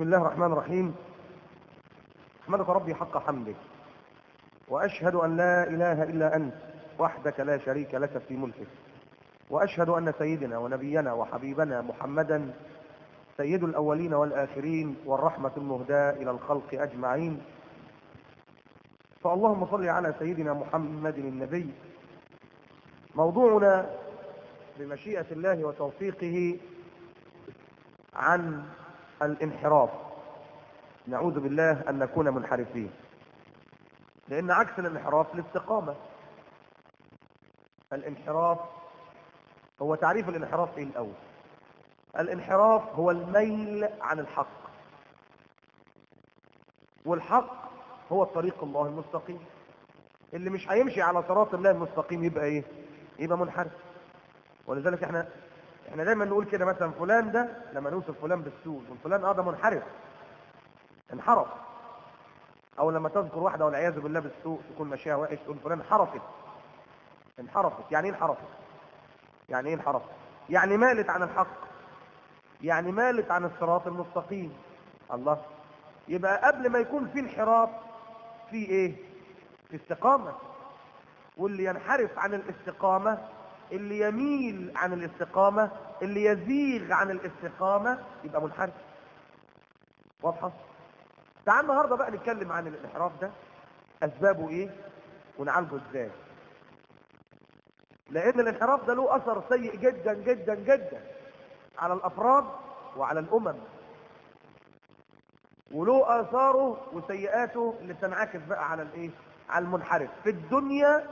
بسم الله الرحمن الرحيم. أحمدك ربي حق حمدك. وأشهد أن لا إله إلا أنت وحدك لا شريك لك في ملكك. وأشهد أن سيدنا ونبينا وحبيبنا محمدا سيد الأولين والآخرين والرحمة المهداة إلى الخلق أجمعين. فاللهم صل على سيدنا محمد النبي. موضوعنا بمشيئة الله وتوفيقه عن الانحراف. نعوذ بالله أن نكون منحرفين. لأن عكس الانحراف الاستقامة. الانحراف هو تعريف الانحراف إيه الأول؟ الانحراف هو الميل عن الحق. والحق هو الطريق الله المستقيم. اللي مش هيمشي على صراط الله المستقيم يبقى إيه؟ يبقى منحرف. ولذلك إحنا إحنا دايما نقول كده مثلا فلان ده لما نوصف فلان بالسوء فلان آه ده منحرف انحرف. أو لما تذكر واحدة والعياذ بالله بالسوء تكون ماشيه وحش تقول فلان انحرفت انحرفت. يعني إيه انحرفت؟ يعني إيه انحرفت؟ يعني مالت عن الحق؟ يعني مالت عن الصراط المستقيم؟ الله. يبقى قبل ما يكون في انحراف في إيه؟ في استقامة. واللي ينحرف عن الاستقامة اللي يميل عن الاستقامة اللي يزيغ عن الاستقامة يبقى منحرف. واضحة؟ تعال النهاردة بقى نتكلم عن الانحراف ده. أسبابه إيه؟ ونعالجه إزاي؟ لأن الانحراف ده له أثر سيء جدا جدا جدا على الأفراد وعلى الأمم. وله آثاره وسيئاته اللي بتنعكس بقى على الإيه؟ على المنحرف في الدنيا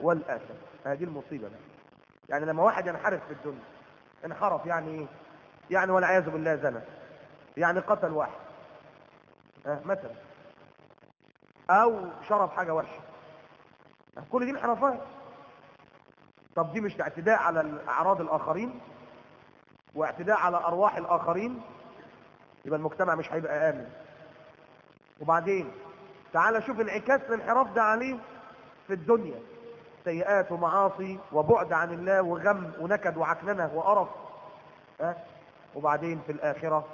والآخرة. هذه المصيبة بقى. يعني لما واحد ينحرف في الدنيا انحرف يعني إيه؟ يعني والعياذ بالله زنى يعني قتل واحد. آه مثلا. أو شرب حاجة وحشة. كل دي انحرافات؟ طب دي مش اعتداء على اعراض الآخرين؟ واعتداء على أرواح الآخرين؟ يبقى المجتمع مش هيبقى آمن. وبعدين تعال شوف انعكاس الانحراف ده عليه في الدنيا. سيئات ومعاصي وبعد عن الله وغم ونكد وعكننة وقرف أه؟ وبعدين في الآخرة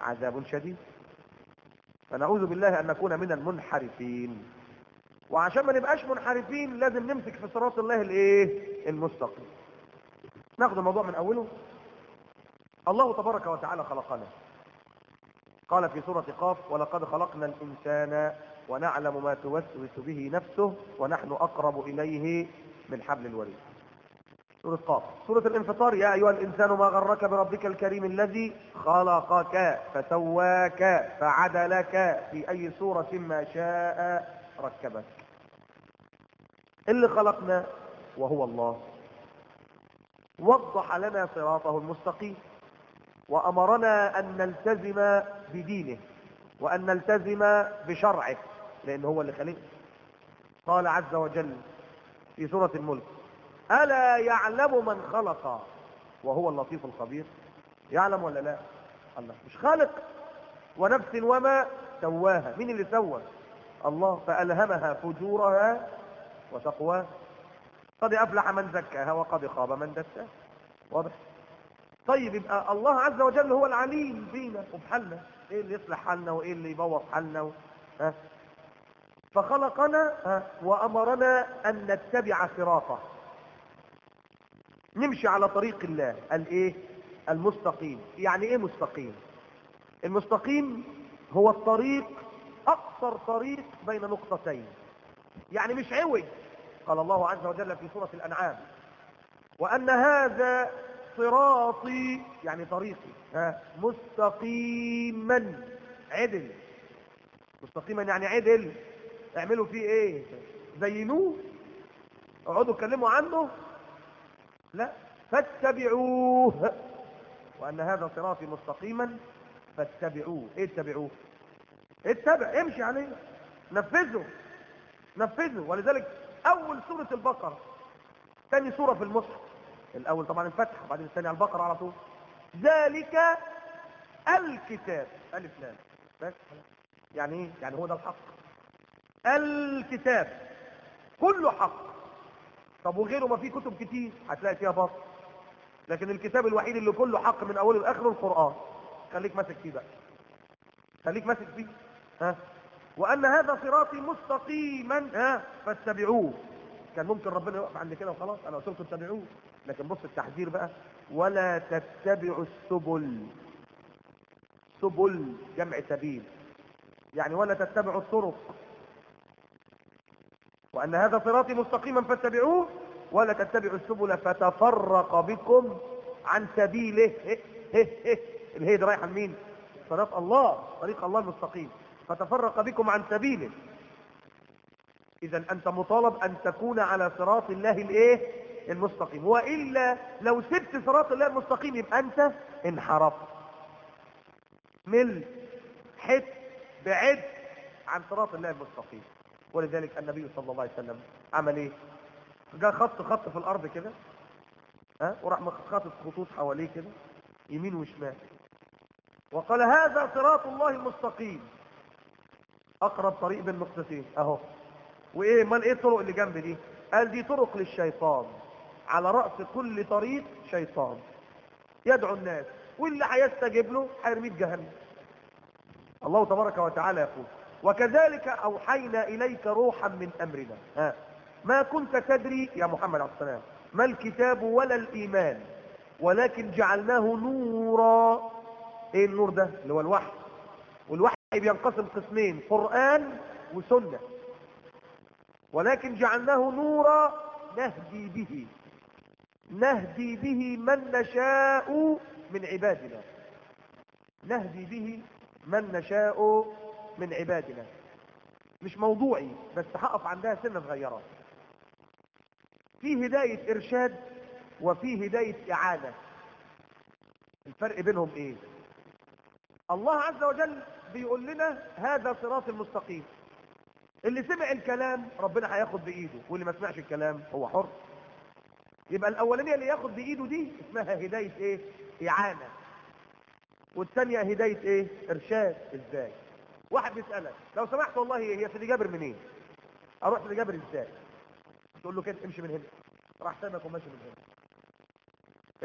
عذاب شديد. فنعوذ بالله أن نكون من المنحرفين. وعشان ما نبقاش منحرفين لازم نمسك في صراط الله الإيه؟ المستقيم. ناخد الموضوع من أوله. الله تبارك وتعالى خلقنا. قال في سورة قاف ولقد خلقنا الإنسان ونعلم ما توسوس به نفسه ونحن أقرب إليه من حبل الوريد. سورة قاف. سورة الانفطار يا أيها الإنسان ما غرك بربك الكريم الذي خلقك فسواك فعدلك في أي صورة ما شاء ركبك. اللي خلقنا وهو الله. وضح لنا صراطه المستقيم. وأمرنا أن نلتزم بدينه وأن نلتزم بشرعه. لأن هو اللي خلقه قال عز وجل في سورة الملك ألا يعلم من خلق؟ وهو اللطيف الخبير. يعلم ولا لا؟ الله مش خالق ونفس وما سواها. مين اللي سوى؟ الله فألهمها فجورها وتقواها. قد أفلح من زكاها وقد خاب من دساها. واضح؟ طيب يبقى الله عز وجل هو العليم فينا. وبحالنا إيه اللي يصلح حالنا وإيه اللي يبوظ حالنا و... ها؟ فخلقنا ها وأمرنا أن نتبع صراطه. نمشي على طريق الله الإيه؟ المستقيم. يعني إيه مستقيم؟ المستقيم هو الطريق أقصر طريق بين نقطتين. يعني مش عوج قال الله عز وجل في سورة الأنعام. وأن هذا صراطي يعني طريقي ها مستقيما عدل. مستقيما يعني عدل. اعملوا فيه إيه؟ زينوه. اقعدوا اتكلموا عنه. لا فاتبعوه. وان هذا صراطي مستقيما فاتبعوه. إيه اتبعوه؟ اتبع امشي عليه. نفذه. نفذه. ولذلك اول سورة البقرة. ثاني سورة في المصحف. الأول طبعا الفتح وبعدين الثاني على البقرة على طول. ذلك الكتاب. ألف لام. يعني إيه؟ يعني هو ده الحق. الكتاب. كله حق. طب وغيره ما فيه كتب كتير هتلاقي فيها باطل لكن الكتاب الوحيد اللي كله حق من أوله لآخره القرآن. خليك ماسك فيه بقى. خليك ماسك فيه. ها؟ وأن هذا صراطي مستقيما ها؟ فاتبعوه. كان ممكن ربنا يقف عند كده وخلاص. أنا قلت لكم اتبعوه. لكن بص التحذير بقى. ولا تتبعوا السبل. سبل جمع سبيل. يعني ولا تتبعوا الطرق. وأن هذا صراطي مستقيما فاتبعوه ولا تتبعوا السبل فتفرق بكم عن سبيله. الهي دي رايحه لمين صراط الله طريق الله المستقيم. فتفرق بكم عن سبيله. اذا أنت مطالب أن تكون على صراط الله الإيه؟ المستقيم. وإلا لو سبت صراط الله المستقيم يبقى أنت انحرفت. مل حت بعد عن صراط الله المستقيم. ولذلك النبي صلى الله عليه وسلم عمل إيه؟ جاء خط خط في الأرض كده ها؟ وراح خاطط خطوط حواليه كده يمين وشمال. وقال هذا صراط الله المستقيم. أقرب طريق بين نقطتين أهو. وإيه؟ امال إيه الطرق اللي جنب دي؟ قال دي طرق للشيطان. على رأس كل طريق شيطان. يدعو الناس واللي هيستجيب له هيرميه جهنم. الله تبارك وتعالى يقول وكذلك أوحينا إليك روحا من أمرنا. ها. ما كنت تدري يا محمد عليه السلام ما الكتاب ولا الإيمان ولكن جعلناه نورا. إيه النور ده؟ اللي هو الوحي. والوحي بينقسم قسمين قرآن وسنة. ولكن جعلناه نورا نهدي به. نهدي به من نشاء من عبادنا. نهدي به من نشاء من عبادنا. مش موضوعي بس هقف عندها سنة صغيرة. في هداية إرشاد وفي هداية إعانة. الفرق بينهم إيه؟ الله عز وجل بيقول لنا هذا صراط المستقيم اللي سمع الكلام ربنا هياخد بإيده واللي ما سمعش الكلام هو حر. يبقى الأولانية اللي ياخد بإيده دي اسمها هداية إيه؟ إعانة. والثانية هداية إيه؟ إرشاد. إزاي؟ واحد بيسألك لو سمحت والله هي سيدي جابر منين؟ أروح سيدي جابر إزاي؟ تقول له كده امشي من هنا. راح سابك وماشي من هنا.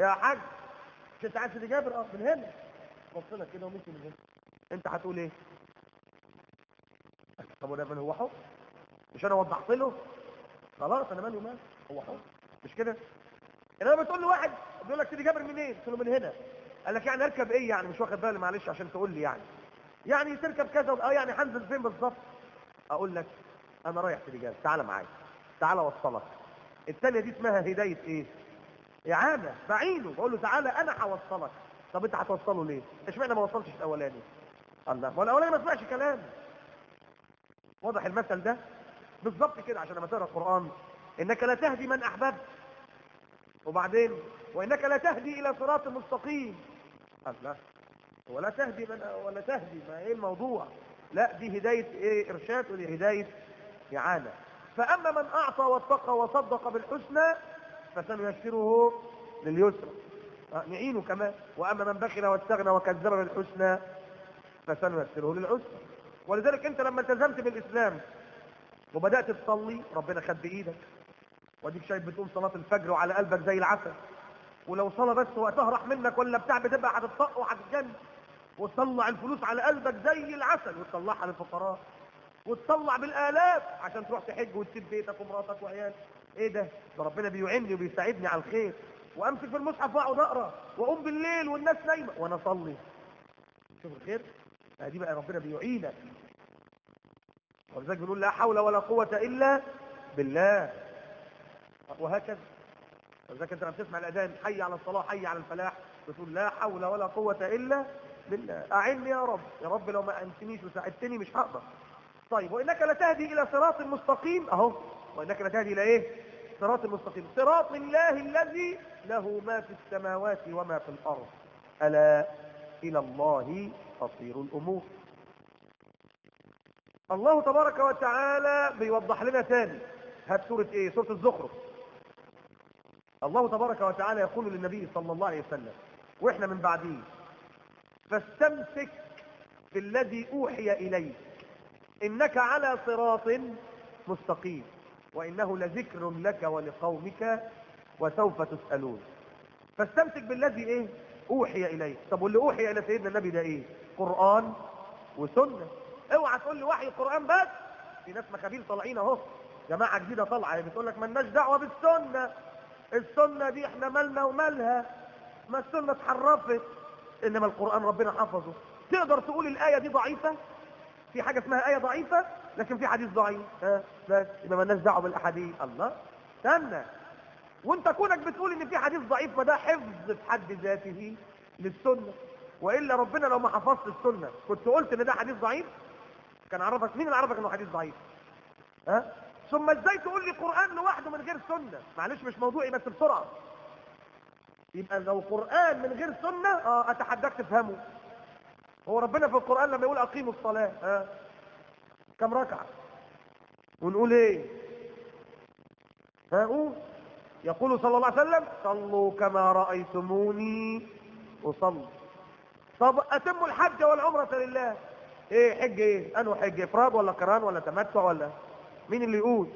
يا حاج أنت عايز سيدي جابر؟ أه من هنا. بص لك كده ومشي من هنا. أنت هتقول إيه؟ طب وده من هو حر مش أنا وضحت له؟ خلاص أنا مالي ومال. هو حر مش كده؟ إنما بتقول له واحد بيقول لك سيدي جابر منين؟ قلت له من هنا. قال لك يعني أركب إيه يعني؟ مش واخد بالي معلش عشان تقول لي يعني. يعني تركب كذا آه يعني هنزل فين بالظبط؟ أقول لك أنا رايح سيدي جابر تعالى معايا. تعالى وصلك الثانية دي اسمها هداية إيه؟ اعانه بعينه. بقول له تعالى أنا هوصلك. طب أنت هتوصله ليه؟ إشمعنى ما وصلتش الأولاني؟ الله. ما الأولاني ما سمعش كلام. واضح المثل ده؟ بالظبط كده عشان لما تقرأ القرآن. إنك لا تهدي من أحببت. وبعدين؟ وإنك لا تهدي إلى صراط مستقيم. الله. ولا تهدي من ولا تهدي ما إيه الموضوع. لا دي هداية إيه؟ إرشاد ودي هداية إعانة. فأما من أعطى واتقى وصدق بالحسنى فسنيسره لليسرى. نعينه كمان. وأما من بخل واستغنى وكذب بالحسنى فسنيسره للعسرى. ولذلك أنت لما التزمت بالإسلام وبدأت تصلي ربنا خد بإيدك. واديك شايف بتقوم صلاة الفجر وعلى قلبك زي العسل. ولو صلاه بس وقتها راح منك ولا بتاع بتبقى هتطق وهتتجنن وتطلع الفلوس على قلبك زي العسل وتطلعها للفقراء وتطلع بالآلاف عشان تروح تحج وتسيب بيتك ومراتك وعيالك. إيه ده؟ ده ربنا بيعني وبيساعدني على الخير. وأمسك في المصحف وأقعد أقرأ وأقوم بالليل والناس نايمة وأنا أصلي. شوف الخير دي بقى ربنا بيعينك ولذلك بنقول لا حول ولا قوة إلا بالله. وهكذا. ولذلك أنت لما بتسمع الأذان حي على الصلاة حي على الفلاح بتقول لا حول ولا قوة إلا بالله. أعني يا رب. يا رب لو ما أنتنيش وساعدتني مش هقدر. طيب وإنك لتهدي إلى صراط مستقيم. أهو. وإنك لتهدي إلى إيه؟ صراط مستقيم. صراط الله الذي له ما في السماوات وما في الأرض. ألا إلى الله تصير الأمور. الله تبارك وتعالى بيوضح لنا ثاني هات سورة إيه؟ سورة الزخرف. الله تبارك وتعالى يقول للنبي صلى الله عليه وسلم وإحنا من بعديه فاستمسك بالذي أوحي إليك. إنك على صراط مستقيم وإنه لذكر لك ولقومك وسوف تسألون. فاستمسك بالذي إيه؟ أوحي إليك. طب واللي أوحي إلى سيدنا النبي ده إيه؟ قرآن وسنة. اوعى تقول لي وحي القرآن بس. في ناس مخابيل طالعين أهو. جماعة جديدة طالعة. بتقول لك مالناش دعوة بالسنة. السنة دي إحنا مالنا ومالها. ما السنة اتحرفت. إنما القرآن ربنا حفظه. تقدر تقول الآية دي ضعيفة؟ في حاجة اسمها آية ضعيفة لكن في حديث ضعيف. ها؟ بس يبقى مالناش دعوة بالأحاديث. الله. استنى. وانت كونك بتقول إن في حديث ضعيف فده حفظ في حد ذاته للسنة. وإلا ربنا لو ما حفظت السنة كنت قلت إن ده حديث ضعيف؟ كان عرفك مين اللي عرفك إنه حديث ضعيف؟ ها؟ ثم إزاي تقول لي قرآن لوحده من غير سنة؟ معلش مش موضوعي بس بسرعة. يبقى لو قرآن من غير سنة آه أتحداك تفهمه. هو ربنا في القرآن لما يقول أقيموا الصلاة ها كم ركعة؟ ونقول إيه؟ ها قول. يقول صلى الله عليه وسلم صلوا كما رأيتموني أصلي. طب أتموا الحج والعمرة لله. إيه حج إيه؟ انه حج؟ إفراد ولا قران ولا تمتع ولا؟ مين اللي يقول؟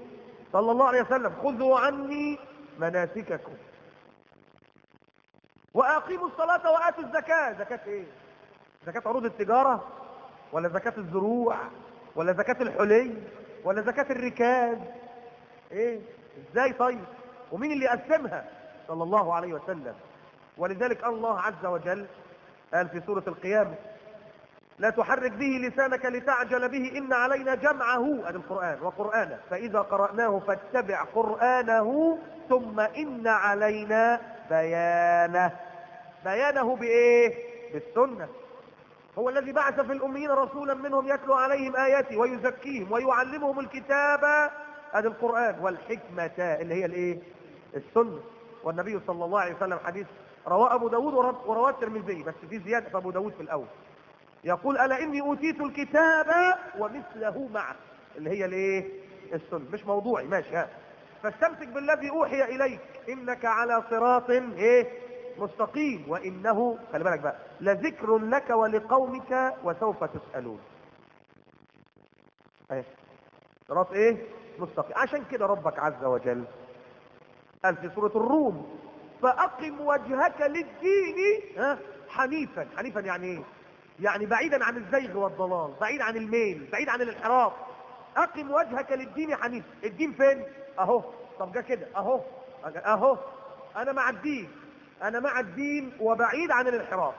صلى الله عليه وسلم خذوا عني مناسككم. وأقيموا الصلاة وآتوا الزكاة. زكاة إيه؟ زكاة عروض التجارة ولا زكاة الزروع ولا زكاة الحلي ولا زكاة الركاز إيه؟ إزاي طيب؟ ومين اللي قسمها؟ صلى الله عليه وسلم. ولذلك الله عز وجل قال في سورة القيامة لا تحرك به لسانك لتعجل به. إن علينا جمعه هذا القرآن وقرآنه. فإذا قرأناه فاتبع قرآنه ثم إن علينا بيانه. بيانه بإيه؟ بالسنة. هو الذي بعث في الأميين رسولا منهم يتلو عليهم آياته ويزكيهم ويعلمهم الكتاب. هذا القرآن والحكمة اللي هي الإيه؟ السنة. والنبي صلى الله عليه وسلم حديث رواه أبو داود ورواة الترمذي. بس في زيادة أبو داود في الأول. يقول ألا إني أوتيت الكتاب ومثله معه. اللي هي الإيه؟ السنة. مش موضوعي ماشي ها. فاستمسك بالذي أوحي إليك. إنك على صراط إيه؟ مستقيم. وإنه خلي بالك بقى لذكر لك ولقومك وسوف تسألون. إيه؟ صراط إيه؟ مستقيم. عشان كده ربك عز وجل قال في سورة الروم فأقم وجهك للدين ها حنيفا. حنيفا يعني إيه؟ يعني بعيدا عن الزيغ والضلال بعيد عن الميل بعيد عن الانحراف. أقم وجهك للدين حنيف الدين فين؟ أهو. طب جه كده. أهو. أهو. أنا مع الدين. أنا مع الدين وبعيد عن الانحراف.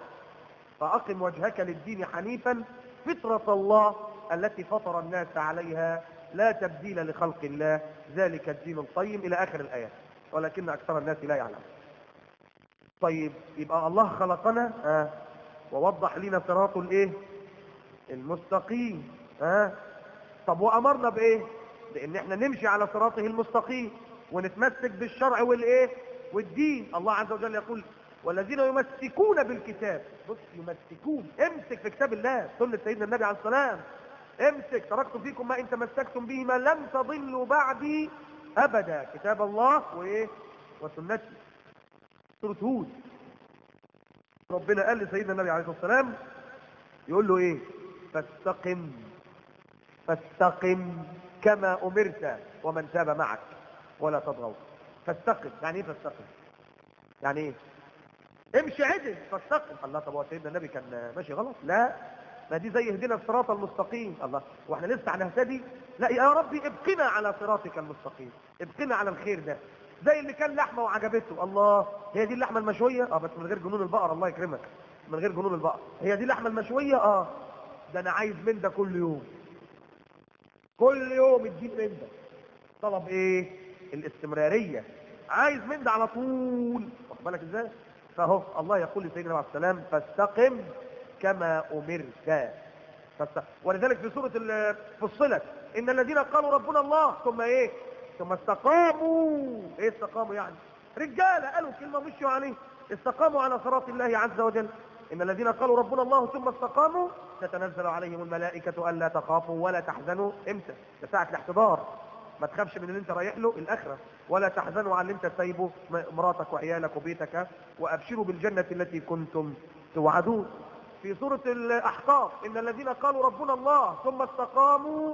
فأقم وجهك للدين حنيفا فطرة الله التي فطر الناس عليها لا تبديل لخلق الله. ذلك الدين القيم إلى آخر الآيات ولكن أكثر الناس لا يعلم. طيب يبقى الله خلقنا. آه. ووضح لنا صراط الايه؟ المستقيم. آه طب وأمرنا بإيه؟ بإن إحنا نمشي على صراطه المستقيم ونتمسك بالشرع والإيه؟ والدين. الله عز وجل يقول والذين يمسكون بالكتاب. بص يمسكون. امسك في كتاب الله سنة سيدنا النبي عليه السلام. امسك. تركت فيكم ما إن تمسكتم به ما لن تضلوا بعدي أبدا. كتاب الله وإيه؟ وسنتي سورة هود. ربنا قال لسيدنا النبي عليه الصلاة والسلام يقول له إيه؟ فاستقم فاستقم كما أمرت ومن تاب معك ولا تضغوا فاستقم. يعني إيه فاستقم؟ يعني إيه؟ امشي عدل فاستقم. الله طب هو سيدنا النبي كان ماشي غلط؟ لا. ما دي زي اهدنا الصراط المستقيم. الله وإحنا لسه هنهتدي لا يا ربي ابقنا على صراطك المستقيم. ابقنا على الخير ده. زي اللي كان لحمة وعجبته. الله هي دي اللحمة المشوية؟ آه بس من غير جنون البقر الله يكرمك. من غير جنون البقر. هي دي اللحمة المشوية؟ آه. ده أنا عايز من ده كل يوم. كل يوم تجيب من ده طلب إيه؟ الاستمرارية. عايز من ده على طول. واخد بالك إزاي؟ فهو الله يقول لسيدنا عليه السلام فاستقم كما أمرت. فاستقم ولذلك في سورة فصلت إن الذين قالوا ربنا الله ثم إيه؟ ثم استقاموا. إيه استقاموا يعني؟ رجالة قالوا كلمة مشوا عليه استقاموا على صراط الله عز وجل. إن الذين قالوا ربنا الله ثم استقاموا تتنزل عليهم الملائكة ألا تخافوا ولا تحزنوا. إمتى؟ ده ساعة الاحتضار. ما تخافش من اللي أنت رايح له الآخرة. ولا تحزنوا على اللي أنت سايبه مراتك وعيالك وبيتك. وأبشروا بالجنة التي كنتم توعدون. في سورة الأحقاف إن الذين قالوا ربنا الله ثم استقاموا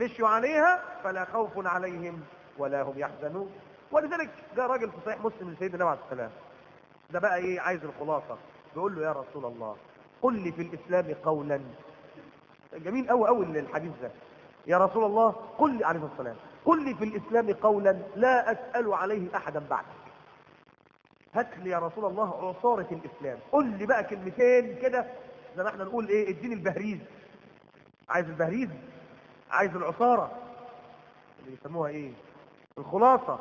مشوا عليها فلا خوف عليهم. ولا هم يحزنون. ولذلك جاء راجل في صحيح مسلم من سيدنا عليه السلام. ده بقى إيه؟ عايز الخلاصة. بيقول له يا رسول الله قل لي في الإسلام قولا. جميل قوي قوي الحديث ده. يا رسول الله قل لي عليه والسلام قل لي في الإسلام قولا لا أسأل عليه احدا بعدك. هات لي يا رسول الله عصارة الإسلام. قل لي بقى كلمتين كده. زي ما إحنا نقول إيه؟ إديني البهريز. عايز البهريز؟ عايز العصارة. اللي يسموها إيه؟ الخلاصة.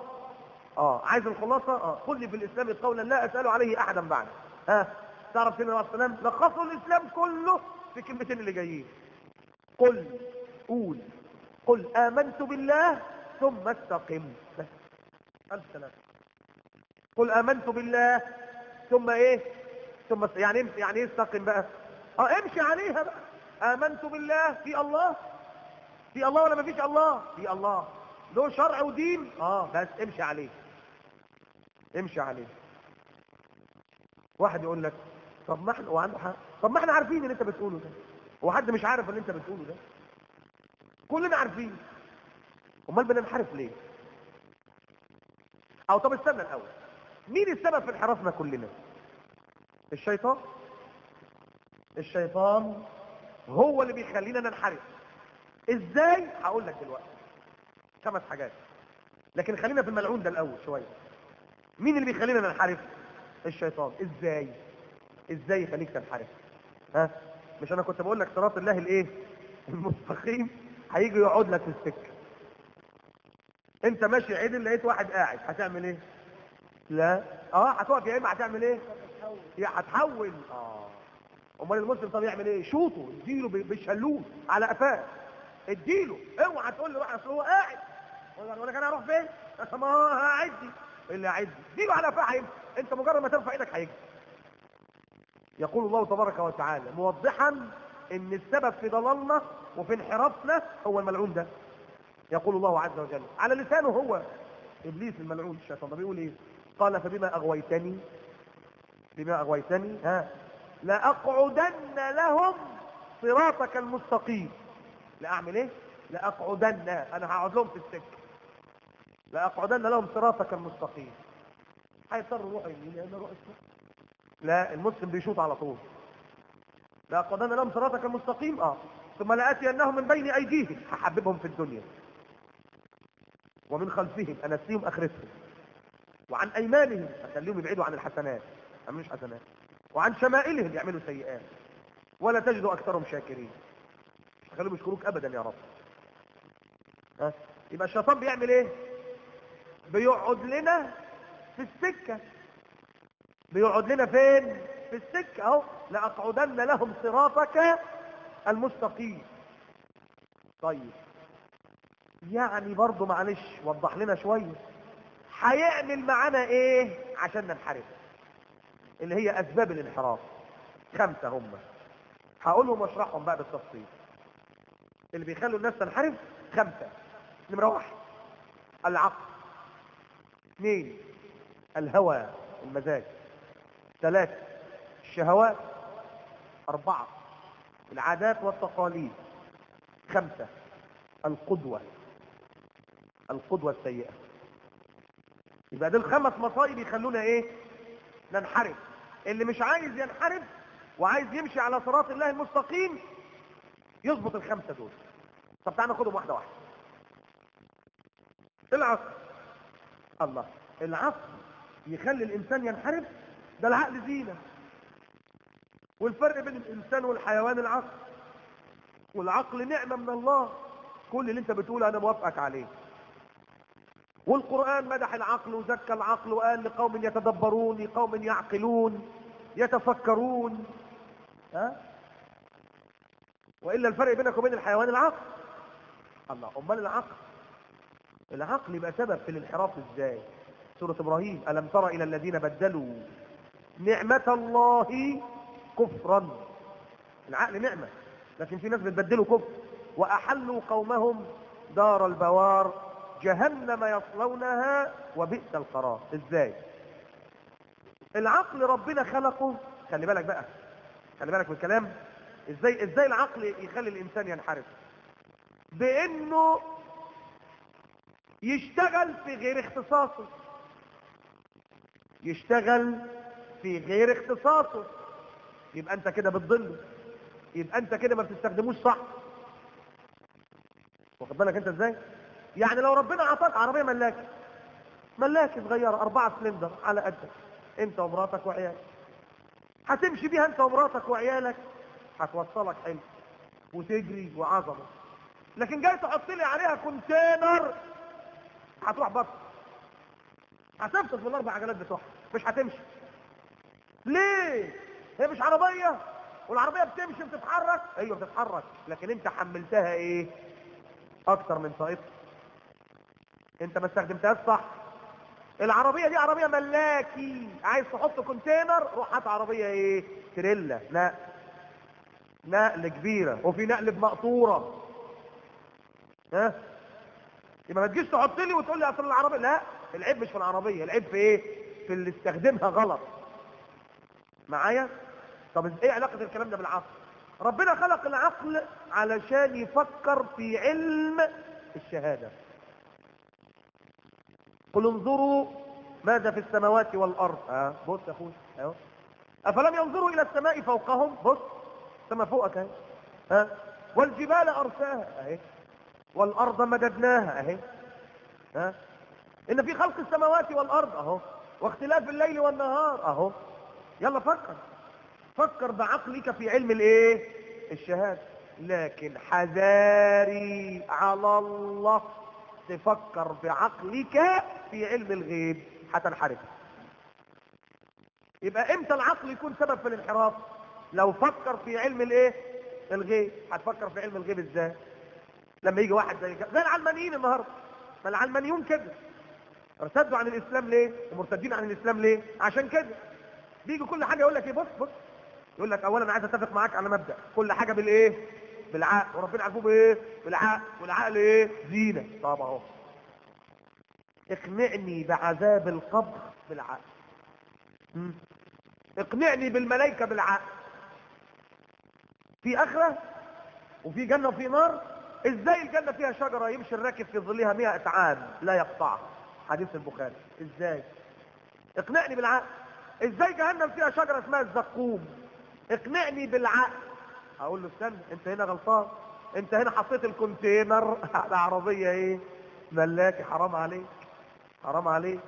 آه عايز الخلاصة؟ آه قل لي في الإسلام قولا لا أسأل عليه أحدا بعدك ها؟ تعرف سيدنا عليه السلام لخصوا الإسلام كله في الكلمتين اللي جايين. قل قول قل آمنت بالله ثم استقم. بس. ألف سلام قل آمنت بالله ثم إيه؟ ثم يعني إيه- يعني إيه استقم بقى؟ آه امشي عليها بقى. آمنت بالله في الله؟ في الله ولا ما فيش الله؟ في الله. له شرع ودين؟ آه. بس امشي عليه. امشي عليه. واحد يقول لك طب ما إحنا وعنده حق. طب ما إحنا عارفين اللي أنت بتقوله ده. هو حد مش عارف اللي أنت بتقوله ده. كلنا عارفين. أمال بننحرف ليه؟ أو طب استنى الأول. مين السبب في انحرافنا كلنا؟ الشيطان؟ الشيطان هو اللي بيخلينا ننحرف. إزاي؟ هقول لك دلوقتي. خمس حاجات. لكن خلينا في الملعون ده الأول شوية. مين اللي بيخلينا ننحرف؟ الشيطان. إزاي؟ إزاي يخليك تنحرف؟ ها؟ مش أنا كنت بقول لك صراط الله الإيه؟ المستقيم. هيجي يقعد لك في السكة. أنت ماشي عدل لقيت واحد قاعد. هتعمل إيه؟ لا. آه هتقف يا إما هتعمل إيه؟ يا هتحول. آه. أمال المسلم طب يعمل إيه؟ شوطه. اديله ب- بالشلوت على قفاه. اديله. اوعى تقول له واحد هو قاعد. يقول لك أنا هروح فين؟ ما هو هعدي. اللي هيعدي اديله على هيمشي أنت مجرد ما ترفع إيدك هيجي. يقول الله تبارك وتعالى موضحا إن السبب في ضلالنا وفي انحرافنا هو الملعون ده. يقول الله عز وجل على لسانه هو. إبليس الملعون الشيطان. ده بيقول إيه؟ قال فبما أغويتني بما أغويتني ها لأقعدن لهم صراطك المستقيم. لا اعمل إيه؟ لأقعدن. أنا هقعد لهم في السكة. لأقعدن لهم صراطك المستقيم. هيضطروا يروحوا يمين يا اما يروحوا الشمال لا المسلم بيشوط على طول. لأقعدن لهم صراطك المستقيم؟ آه. ثم لأتينهم من بين أيديهم. هحببهم في الدنيا. ومن خلفهم أنسيهم أخرتهم. وعن أيمانهم أخليهم يبعدوا عن الحسنات. ما يعملوش حسنات. وعن شمائلهم يعملوا سيئات. ولا تجد أكثرهم شاكرين. مش هخليهم يشكروك ابدا يا رب. ها؟ يبقى الشيطان بيعمل إيه؟ بيقعد لنا في السكة. بيقعد لنا فين؟ في السكة أهو. لأقعدن لهم صراطك المستقيم. طيب. يعني برضه معلش وضح لنا شوية. هيعمل معانا إيه عشان ننحرف؟ اللي هي أسباب الانحراف. خمسة هم. هقولهم واشرحهم بقى بالتفصيل اللي بيخلوا الناس تنحرف خمسة. نمرة واحد. العقل. اثنين الهوى المزاج. ثلاثة الشهوات. أربعة العادات والتقاليد. خمسة القدوة. القدوة السيئة. يبقى دول خمس مصائب يخلونا إيه؟ ننحرف. اللي مش عايز ينحرف وعايز يمشي على صراط الله المستقيم يظبط الخمسة دول. طب تعالى ناخدهم واحدة واحدة. العقل الله. العقل يخلي الإنسان ينحرف ده العقل زينة. والفرق بين الإنسان والحيوان العقل. والعقل نعمة من الله. كل اللي أنت بتقوله أنا موافقك عليه. والقرآن مدح العقل وزكى العقل وقال لقوم يتدبرون لقوم يعقلون يتفكرون. ها؟ وإلا الفرق بينك وبين الحيوان العقل. الله أمال العقل. العقل يبقى سبب في الانحراف إزاي؟ سورة إبراهيم ألم تر إلى الذين بدلوا نعمة الله كفرا؟ العقل نعمة لكن في ناس بتبدلوا كفر. وأحلوا قومهم دار البوار جهنم يصلونها وبئس القرار. إزاي؟ العقل ربنا خلقه. خلي بالك بقى خلي بالك من الكلام. إزاي إزاي العقل يخلي الإنسان ينحرف؟ بإنه يشتغل في غير اختصاصه. يشتغل في غير اختصاصه. يبقى انت كده بتضله يبقى انت كده ما بتستخدموش صح. واخد بالك انت إزاي؟ يعني لو ربنا اعطاك عربية ملاكه ملاكه صغيرة أربعة سلندر على قدك. انت ومراتك وعيالك. هتمشي بيها انت ومراتك وعيالك هتوصلك حلو وتجري وعظمة. لكن جاي تحط لي عليها container هتروح بطل هتفطس من الاربع عجلات بتوعها. مش هتمشي. ليه؟ هي مش عربية؟ والعربية بتمشي بتتحرك أيوه بتتحرك. لكن أنت حملتها إيه؟ أكتر من طاقتها. أنت ما استخدمتهاش صح. العربية دي عربية ملاكي. عايز تحط container؟ روح هات عربية إيه؟ تريلا. لا. نقل كبيرة. وفي نقل بمقطورة. ها؟ يبقى ما تجيش تحط لي وتقول لي أصل العربيه لا العيب مش في العربية العيب في إيه؟ في اللي استخدمها غلط. معايا؟ طب إيه علاقة الكلام ده بالعقل؟ ربنا خلق العقل علشان يفكر في علم الشهادة. قل انظروا ماذا في السماوات والأرض. ها بص يا اخويا أهو. أفلم ينظروا إلى السماء فوقهم؟ بص السماء فوقك أهي. ها والجبال أرساها. أهي. والأرض مددناها أهي. ها؟ إن في خلق السماوات والأرض أهو. واختلاف الليل والنهار أهو. يلا فكر. فكر بعقلك في علم الإيه؟ الشهادة. لكن حذاري على الله تفكر بعقلك في علم الغيب. هتنحرف يبقى إمتى العقل يكون سبب في الانحراف؟ لو فكر في علم الإيه؟ الغيب. هتفكر في علم الغيب إزاي؟ لما يجي واحد زي زي العلمانيين النهارده. ما العلمانيون كده. ارتدوا عن الإسلام ليه؟ ومرتدين عن الإسلام ليه؟ عشان كده. بيجي كل حاجة يقول لك إيه؟ بص بص. يقول لك اولا عايز أتفق معاك على مبدأ. كل حاجة بالإيه؟ بالعقل. وربنا عارفوه بإيه؟ بالعقل. والعقل إيه؟ زينة. طب أهو. اقنعني بعذاب القبر بالعقل. اقنعني بالملائكة بالعقل. في آخرة وفي جنة وفي نار إزاي الجنة فيها شجرة يمشي الراكب في ظلها 100 عام لا يقطعها. حديث البخاري. إزاي؟ اقنعني بالعقل. إزاي جهنم فيها شجرة اسمها الزقوم؟ اقنعني بالعقل. أقول له استنى انت هنا غلطان. انت هنا حطيت الكونتينر. على عربية إيه؟ ملاكي. حرام عليك. حرام عليك.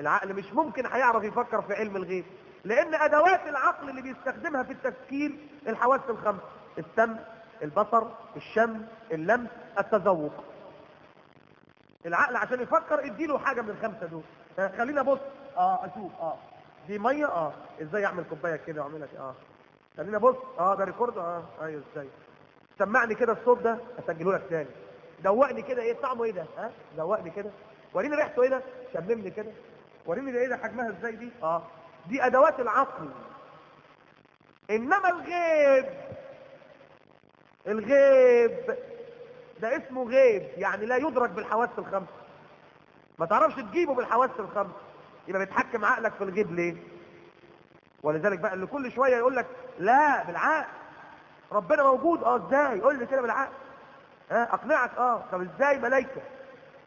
العقل مش ممكن هيعرف يفكر في علم الغيب. لأن أدوات العقل اللي بيستخدمها في التفكير الحواس الخمس. السمع البصر الشم اللمس التذوق. العقل عشان يفكر اديله حاجة من الخمسة دول. ها، خلينا بص آه أشوف آه. دي مية آه. إزاي أعمل كوباية كده وأعملها آه. خلينا بص آه ده ريكورد آه. أيوه إزاي؟ سمعني كده الصوت ده أسجله لك تاني. دوقني كده إيه طعمه إيه ده؟ ها؟ دوقني كده. وريني ريحته إيه ده؟ شممني كده. وريني ده إيه ده حجمها إزاي دي؟ آه. دي أدوات العقل. إنما الغيب الغيب. ده اسمه غيب يعني لا يدرك بالحواس الخمس ما تعرفش تجيبه بالحواس الخمس يبقى بتحكم عقلك في الغيب ليه؟ ولذلك بقى اللي كل شوية يقول لك لا بالعقل. ربنا موجود. آه إزاي؟ قول لي كده بالعقل. ها أقنعك. آه طب إزاي ملائكه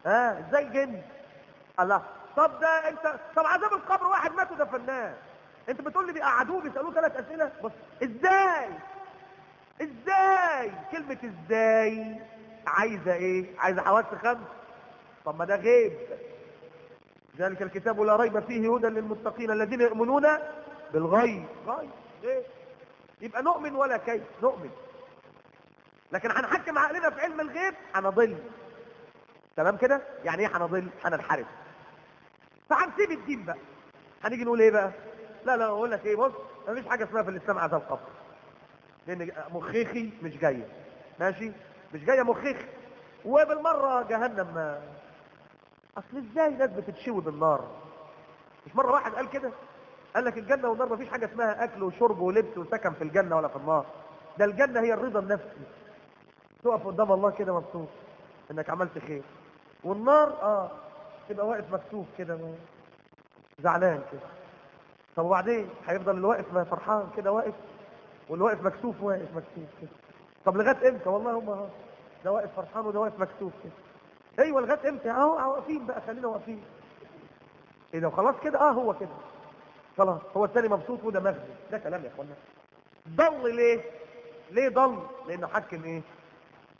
ها إزاي جن؟ الله. طب ده أنت طب عذاب القبر واحد مات ودفناه أنت بتقول لي بيقعدوه بيسألوه ثلاث أسئلة؟ بص إزاي؟ إزاي؟ كلمة إزاي؟ عايزة إيه؟ عايزة حواس خمس؟ طب ما ده غيب. ذلك الكتاب لا ريب فيه هدى للمتقين الذين يؤمنون بالغيب. غيب. غيب يبقى نؤمن ولا كيف؟ نؤمن. لكن هنحكم عقلنا في علم الغيب هنضل. تمام كده؟ يعني إيه هنضل؟ هننحرف. فهنسيب الدين بقى. هنيجي نقول إيه بقى؟ لا لا أقول لك إيه؟ بص مفيش حاجة اسمها في الاسلام عذاب قبر لأن مخيخي مش جاية ماشي؟ مش جاية مخيخي وبالمرة جهنم. أصل إزاي ناس بتتشوي بالنار؟ مش مرة واحد قال كده؟ قال لك الجنة والنار مفيش حاجة اسمها أكل وشرب ولبس وسكن في الجنة ولا في النار. ده الجنة هي الرضا النفسي. تقف قدام الله كده مبسوط إنك عملت خير. والنار آه تبقى واقف مكتوف كده زعلان كده. طب وبعدين؟ هيفضل اللي واقف فرحان كده واقف واللي واقف مكتوف واقف مكتوف كده. طب لغاية إمتى؟ والله هم أهو. ده واقف فرحان وده واقف مكتوف كده. أيوه لغاية إمتى؟ أهو واقفين بقى خلينا واقفين. إيه ده؟ خلاص كده؟ آه هو كده. خلاص هو الثاني مبسوط وده مغزي. ده كلام يا إخوانا. ضل ليه؟ ليه ضل؟ لأنه حكم إيه؟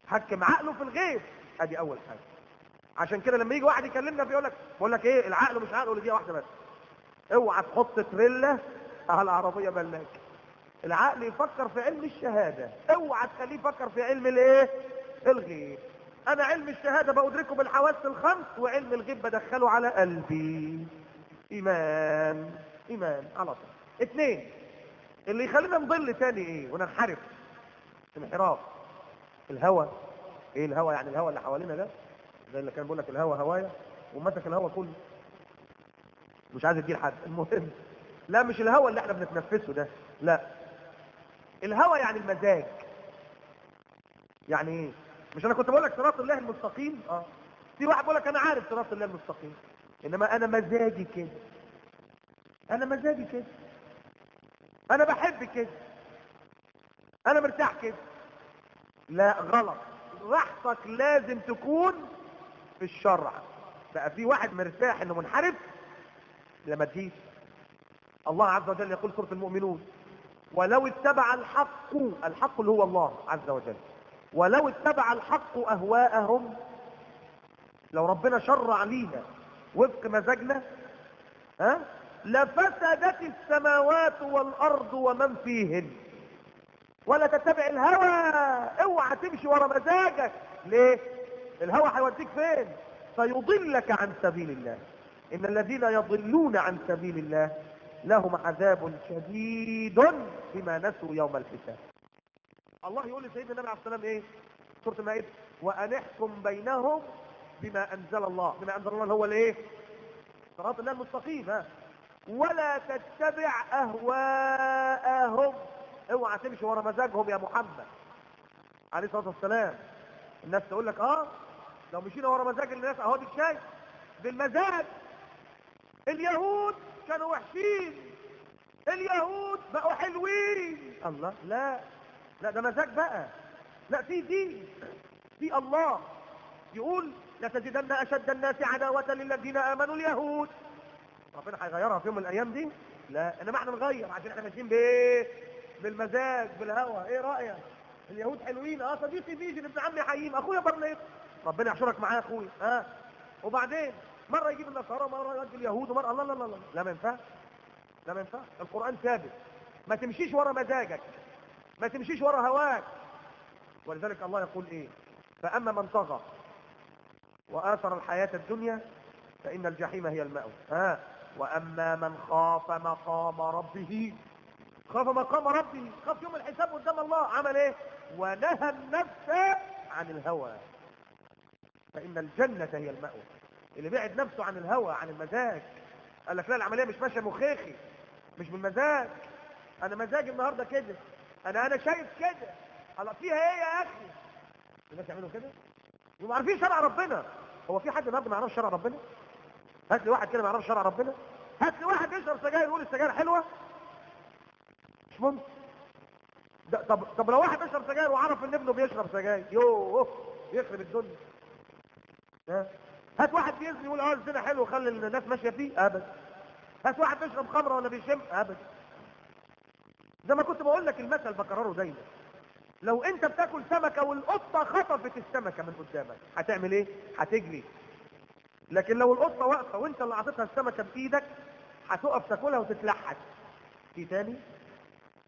حكم عقله في الغيب أدي أول حاجة. عشان كده لما يجي واحد يكلمنا بيقول لك بقول لك إيه؟ العقل ومش عقل ولا دي واحدة بس. اوعى تحط تريلا على عربيه بلاك. العقل يفكر في علم الشهادة. اوعى تخليه يفكر في علم الايه؟ الغيب. أنا علم الشهادة بأدركه بالحواس الخمس وعلم الغيب بدخله على قلبي. إيمان. إيمان. على طول. اثنين اللي يخلينا نضل تاني إيه؟ وننحرف. انحراف. الهوى. إيه الهوى يعني؟ الهوى اللي حوالينا ده؟ زي اللي كان بيقول لك الهوى هوايا ومسك الهوى كله. مش عايز اديه لحد المهم لا مش الهوى اللي إحنا بنتنفسه ده. لا. الهوى يعني المزاج. يعني إيه مش أنا كنت بقول لك صراط الله المستقيم؟ آه. في واحد بيقول لك أنا عارف صراط الله المستقيم. إنما أنا مزاجي كده. أنا مزاجي كده. أنا بحب كده. أنا مرتاح كده. لا غلط. راحتك لازم تكون في الشرع. بقى في واحد مرتاح إنه منحرف لما تجيش الله عز وجل يقول سورة المؤمنون ولو اتبع الحق الحق اللي هو الله عز وجل ولو اتبع الحق أهواءهم لو ربنا شرع لينا وفق مزاجنا ها لفسدت السماوات والأرض ومن فيهن. ولا تتبع الهوى اوعى تمشي ورا مزاجك. ليه؟ الهوى هيوديك فين؟ فيضلك عن سبيل الله. إن الذين يضلون عن سبيل الله لهم عذاب شديد بما نسوا يوم الحساب. الله يقول لسيدنا النبي عليه السلام إيه؟ سورة المائدة. وأن احكم بينهم بما أنزل الله. بما أنزل الله هو الإيه؟ صراط الله المستقيم ها. ولا تتبع أهواءهم. اوعى تمشي ورا مزاجهم يا محمد. عليه الصلاة والسلام. الناس تقول لك آه لو مشينا ورا مزاج الناس أهو ديك شايف بالمزاج. اليهود كانوا وحشين. اليهود بقوا حلوين. الله لا لا ده مزاج بقى. لا في دين في الله. يقول لتجدن أشد الناس عداوة للذين آمنوا اليهود. ربنا هيغيرها في يوم من الأيام دي؟ لا إنما إحنا نغير. عشان إحنا ماشيين بإيه؟ بالمزاج بالهوى. إيه رأيك؟ اليهود حلوين. آه صديقي بيجي ابن عمي حييم. أخويا برنيط. ربنا يحشرك معايا يا أخويا. ها وبعدين؟ مرة يجيب النصارى مرة يودي اليهود ومره الله لا لا لا ما ينفعش لا ما ينفعش القرآن ثابت. ما تمشيش ورا مزاجك. ما تمشيش ورا هواك. ولذلك الله يقول إيه؟ فأما من طغى وآثر الحياة الدنيا فإن الجحيم هي المأوى. ها؟ وأما من خاف مقام ربه خاف مقام ربه خاف يوم الحساب قدام الله عمل إيه؟ ونهى النفس عن الهوى. فإن الجنة هي المأوى. اللي بعد نفسه عن الهوى عن المزاج. قال لك لا العملية مش ماشية مخيخي مش بالمزاج. أنا مزاجي النهاردة كده. أنا أنا شايف كده. هلا فيها إيه يا أخي؟ الناس يعملوا كده؟ يبقوا عارفين شرع ربنا. هو في حد النهارده ما يعرفش شرع ربنا؟ هات لي واحد كده ما يعرفش شرع ربنا. هات لي واحد يشرب سجاير يقول السجاير حلوة. مش ممكن. ده طب طب لو واحد بيشرب سجاير وعرف إن ابنه بيشرب سجاير يوه يخرب الدنيا. ها؟ هات واحد بيزني يقول آه الزنا حلو خلي الناس ماشية فيه. ابدا هات واحد بيشرب خمرة ولا بيشم. ابدا زي ما كنت بقول لك المثل بكرره دايما. لو أنت بتاكل سمكة والقطة خطفت السمكة من قدامك هتعمل إيه؟ هتجري. لكن لو القطة واقفة وأنت اللي عطيتها السمكة بإيدك هتقف تاكلها وتتلحس في تاني؟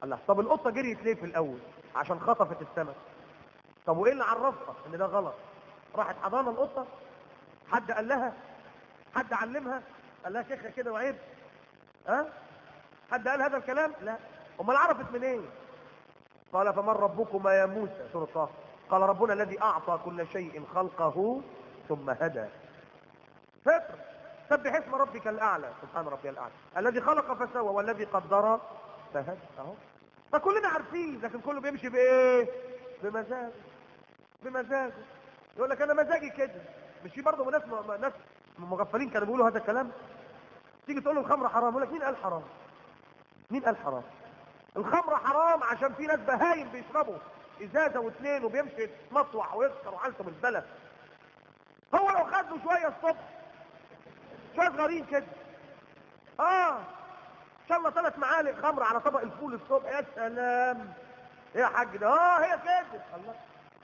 الله. طب القطة جريت ليه في الأول؟ عشان خطفت السمك طب وإيه اللي عرفها؟ إن ده غلط. راحت حضانة القطة حد قال لها؟ حد علمها؟ قال لها شيخه كده وعيب. ها؟ حد قال هذا الكلام؟ لا. امال عرفت منين؟ إيه؟ قال فمن ربكما يا موسى؟ سورة طه. قال ربنا الذي أعطى كل شيء خلقه ثم هدى. فطر. سبح اسم ربك الأعلى. سبحان ربي الأعلى. الذي خلق فسوى والذي قدر فهدى. أهو. فكلنا عارفين لكن كله بيمشي بإيه؟ بمزاج بمزاج يقول لك أنا مزاجي كده. مش في برضه ناس ناس مغفلين كانوا بيقولوا هذا الكلام؟ تيجي تقول له الخمر حرام يقول لك مين قال حرام؟ مين قال حرام؟ الخمر حرام عشان في ناس بهايم بيشربوا إزازة واثنين وبيمشي مطوع ويسكر وعالته بالبلد هو لو خد له شوية الصبح شوية صغيرين كده. آه إن شاء الله ثلاث معالق خمر على طبق الفول الصبح. يا سلام! إيه يا حاج ده آه هي كده. الله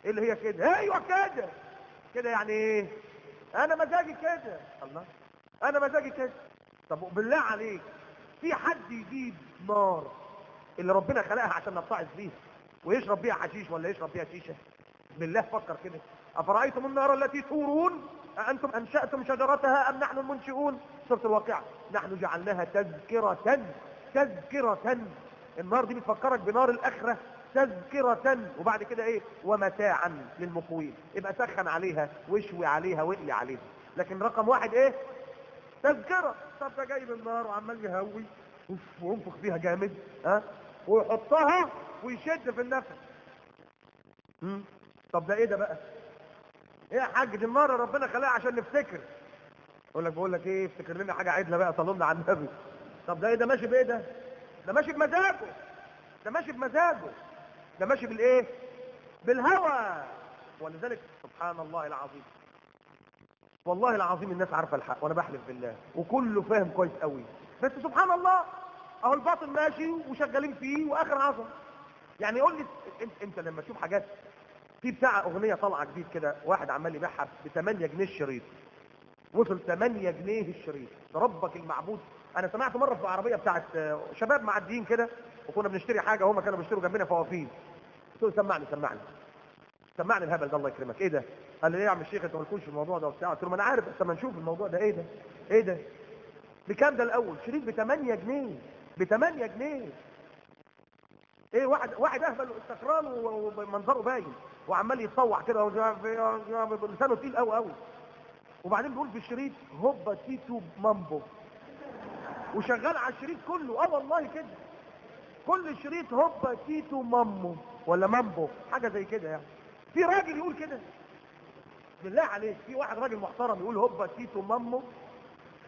إيه اللي هي كده؟ أيوه كده. كده يعني إيه؟ أنا مزاجي كده. الله. أنا مزاجي كده. طب بالله عليك في حد يجيب نار اللي ربنا خلقها عشان نتعظ بيها ويشرب بيها حشيش ولا يشرب بيها شيشة؟ بالله فكر كده. أفرأيتم النار التي تورون؟ أأنتم أنشأتم شجرتها أم نحن المنشئون؟ سورة الواقعة. نحن جعلناها تذكرة تذكرة. النار دي بتفكرك بنار الآخرة. تذكرة وبعد كده إيه؟ ومتاعا للمقوين. يبقى سخن عليها واشوي عليها واقلي عليها. لكن رقم واحد إيه؟ تذكرة. طب ده جايب النار وعمال يهوي. وينفخ فيها جامد ها؟ ويحطها ويشد في النفس. طب ده إيه ده بقى؟ إيه يا حاج دي النار ربنا خلقها عشان نفتكر. أقول لك بقول لك إيه؟ افتكر لنا حاجة عدلة بقى صلوا على النبي. طب ده إيه ده ماشي بإيه ده؟ ده ماشي بمزاجه. ده ماشي بمزاجه. ده ماشي بالإيه؟ بالهوى. ولذلك سبحان الله العظيم. والله العظيم الناس عارفة الحق وأنا بحلف بالله وكله فاهم كويس قوي. بس سبحان الله أهو الباطل ماشي وشغالين فيه وآخر عظم. يعني يقول لي انت, انت لما تشوف حاجات في بتاع أغنية طالعة جديد كده واحد عمال يبيعها ب 8 جنيه الشريط وصل 8 جنيه الشريط ربك المعبود. أنا سمعت مرة في العربية بتاعت شباب معديين كده وكنا بنشتري حاجة وهم كانوا بيشتروا جنبنا فوافير له سمعني سمعني. سمعني الهبل ده الله يكرمك. إيه ده؟ قال لي إيه يا عم الشيخ أنت مالكوش في الموضوع ده وبتاع؟ قلت له ما أنا عارف بس ما نشوف الموضوع ده إيه ده؟ إيه ده؟ بكام ده الأول؟ شريط ب 8 جنيه. ب 8 جنيه. إيه واحد واحد أهبل سكران ومنظره باين. وعمال يتصوع كده لسانه تقيل قوي قوي وبعدين بيقول في الشريط هوبا تيتو مامبو. وشغال على الشريط كله. آه والله كده. كل الشريط هوبا تيتو مامو ولا مامبو حاجة زي كده يعني. في راجل يقول كده. بالله عليك في واحد راجل محترم يقول هوبا تيتو مامو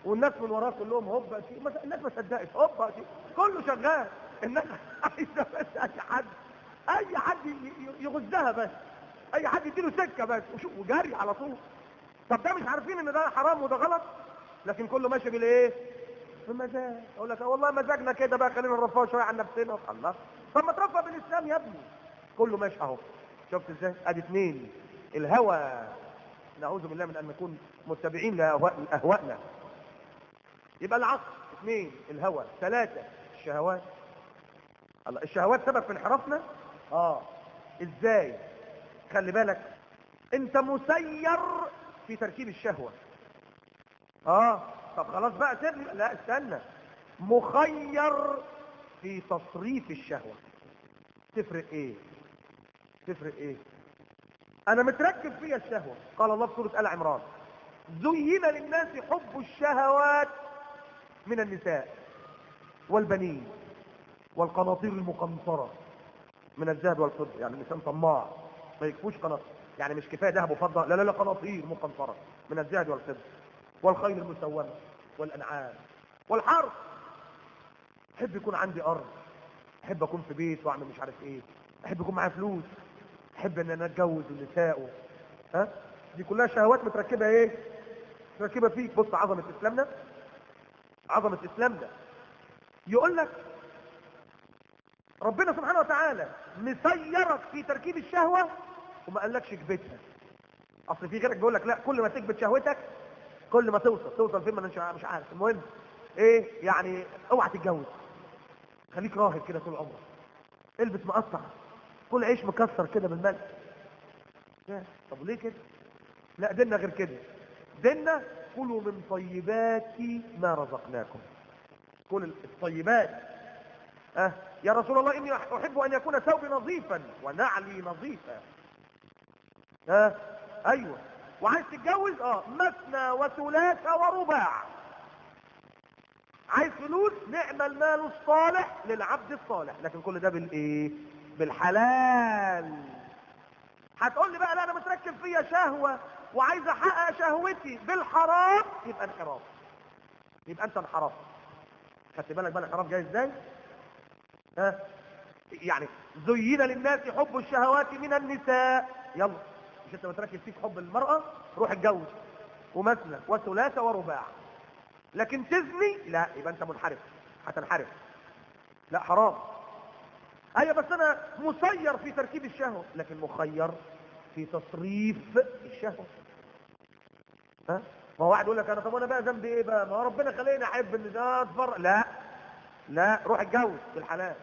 والناس من وراه كلهم هوبا تيتو الناس ما صدقت هوبا تيتو كله شغال. الناس عايزة بس أي حد أي حد يغزها بس. أي حد يديله سكة بس. وجري على طول. طب ده مش عارفين إن ده حرام وده غلط؟ لكن كله ماشي بالإيه؟ بمزاج أقول لك والله مزاجنا كده بقى خلينا نرفع شوية عن نفسنا الله طب ما ترفع بالإسلام يا ابني. كله ماشي اهو. شفت إزاي؟ ادي اثنين الهوى. نعوذ بالله من ان نكون متبعين لاهوائنا يبقى العقل اثنين الهوى. ثلاثة الشهوات. الله الشهوات سبب في انحرافنا؟ آه. إزاي؟ خلي بالك. أنت مسير في تركيب الشهوة. آه. طب خلاص بقى سيبني. لا استنى. مخير في تصريف الشهوة. تفرق إيه؟ تفرق إيه؟ أنا متركب فيها الشهوة. قال الله في سورة آل عمران. زين للناس حب الشهوات من النساء والبنين والقناطير المقنطرة من الذهب والفضة. يعني الإنسان طماع ما يكفوش قناطير. يعني مش كفاية ذهب وفضة لا لا لا قناطير مقنطرة من الذهب والفضة والخيل المسومة والأنعام والحرث. أحب يكون عندي أرض أحب أكون في بيت وأعمل مش عارف إيه أحب يكون معايا فلوس. أحب إن أنا أتجوز النساء ها؟ دي كلها شهوات متركبة إيه؟ متركبة فيك. بص عظمة إسلامنا عظمة إسلامنا. يقول لك ربنا سبحانه وتعالى مسيرك في تركيب الشهوة وما قالكش كبتها أصل في غيرك بيقول لك لا كل ما تكبت شهوتك كل ما توصل توصل فين؟ ما أنا مش عارف. المهم إيه؟ يعني أوعى تتجوز. خليك راهب كده طول عمرك. البس مقطع. كل عيش مكسر كده بالملح طب ليه كده؟ لا ديننا غير كده. ديننا كلوا من طيبات ما رزقناكم. كل الطيبات. أه يا رسول الله إني أحب أن يكون ثوبي نظيفا ونعلي نظيفا. ها؟ أيوه. وعايز تتجوز؟ آه. مثنى وثلاث ورباع. عايز فلوس؟ نعم المال الصالح للعبد الصالح. لكن كل ده بالإيه؟ بالحلال. هتقول لي بقى لا أنا متركب فيا شهوة وعايز أحقق شهوتي بالحرام؟ يبقى انحراف يبقى أنت انحرفت خدت بالك بقى الانحراف جاي إزاي؟ ها؟ يعني زين للناس حب الشهوات من النساء. يلا مش أنت متركز فيك حب المرأة؟ روح اتجوز. ومثنى وثلاثة ورباع. لكن تزني؟ لا يبقى أنت منحرف. هتنحرف. لا حرام. أيوه بس أنا مسير في تركيب الشهوة لكن مخير في تصريف الشهوة. ها؟ ما واحد يقول لك أنا طب أنا بقى ذنبي إيه بقى؟ ما ربنا خليني أحب إن اتفرج لا لا روح اتجوز بالحلال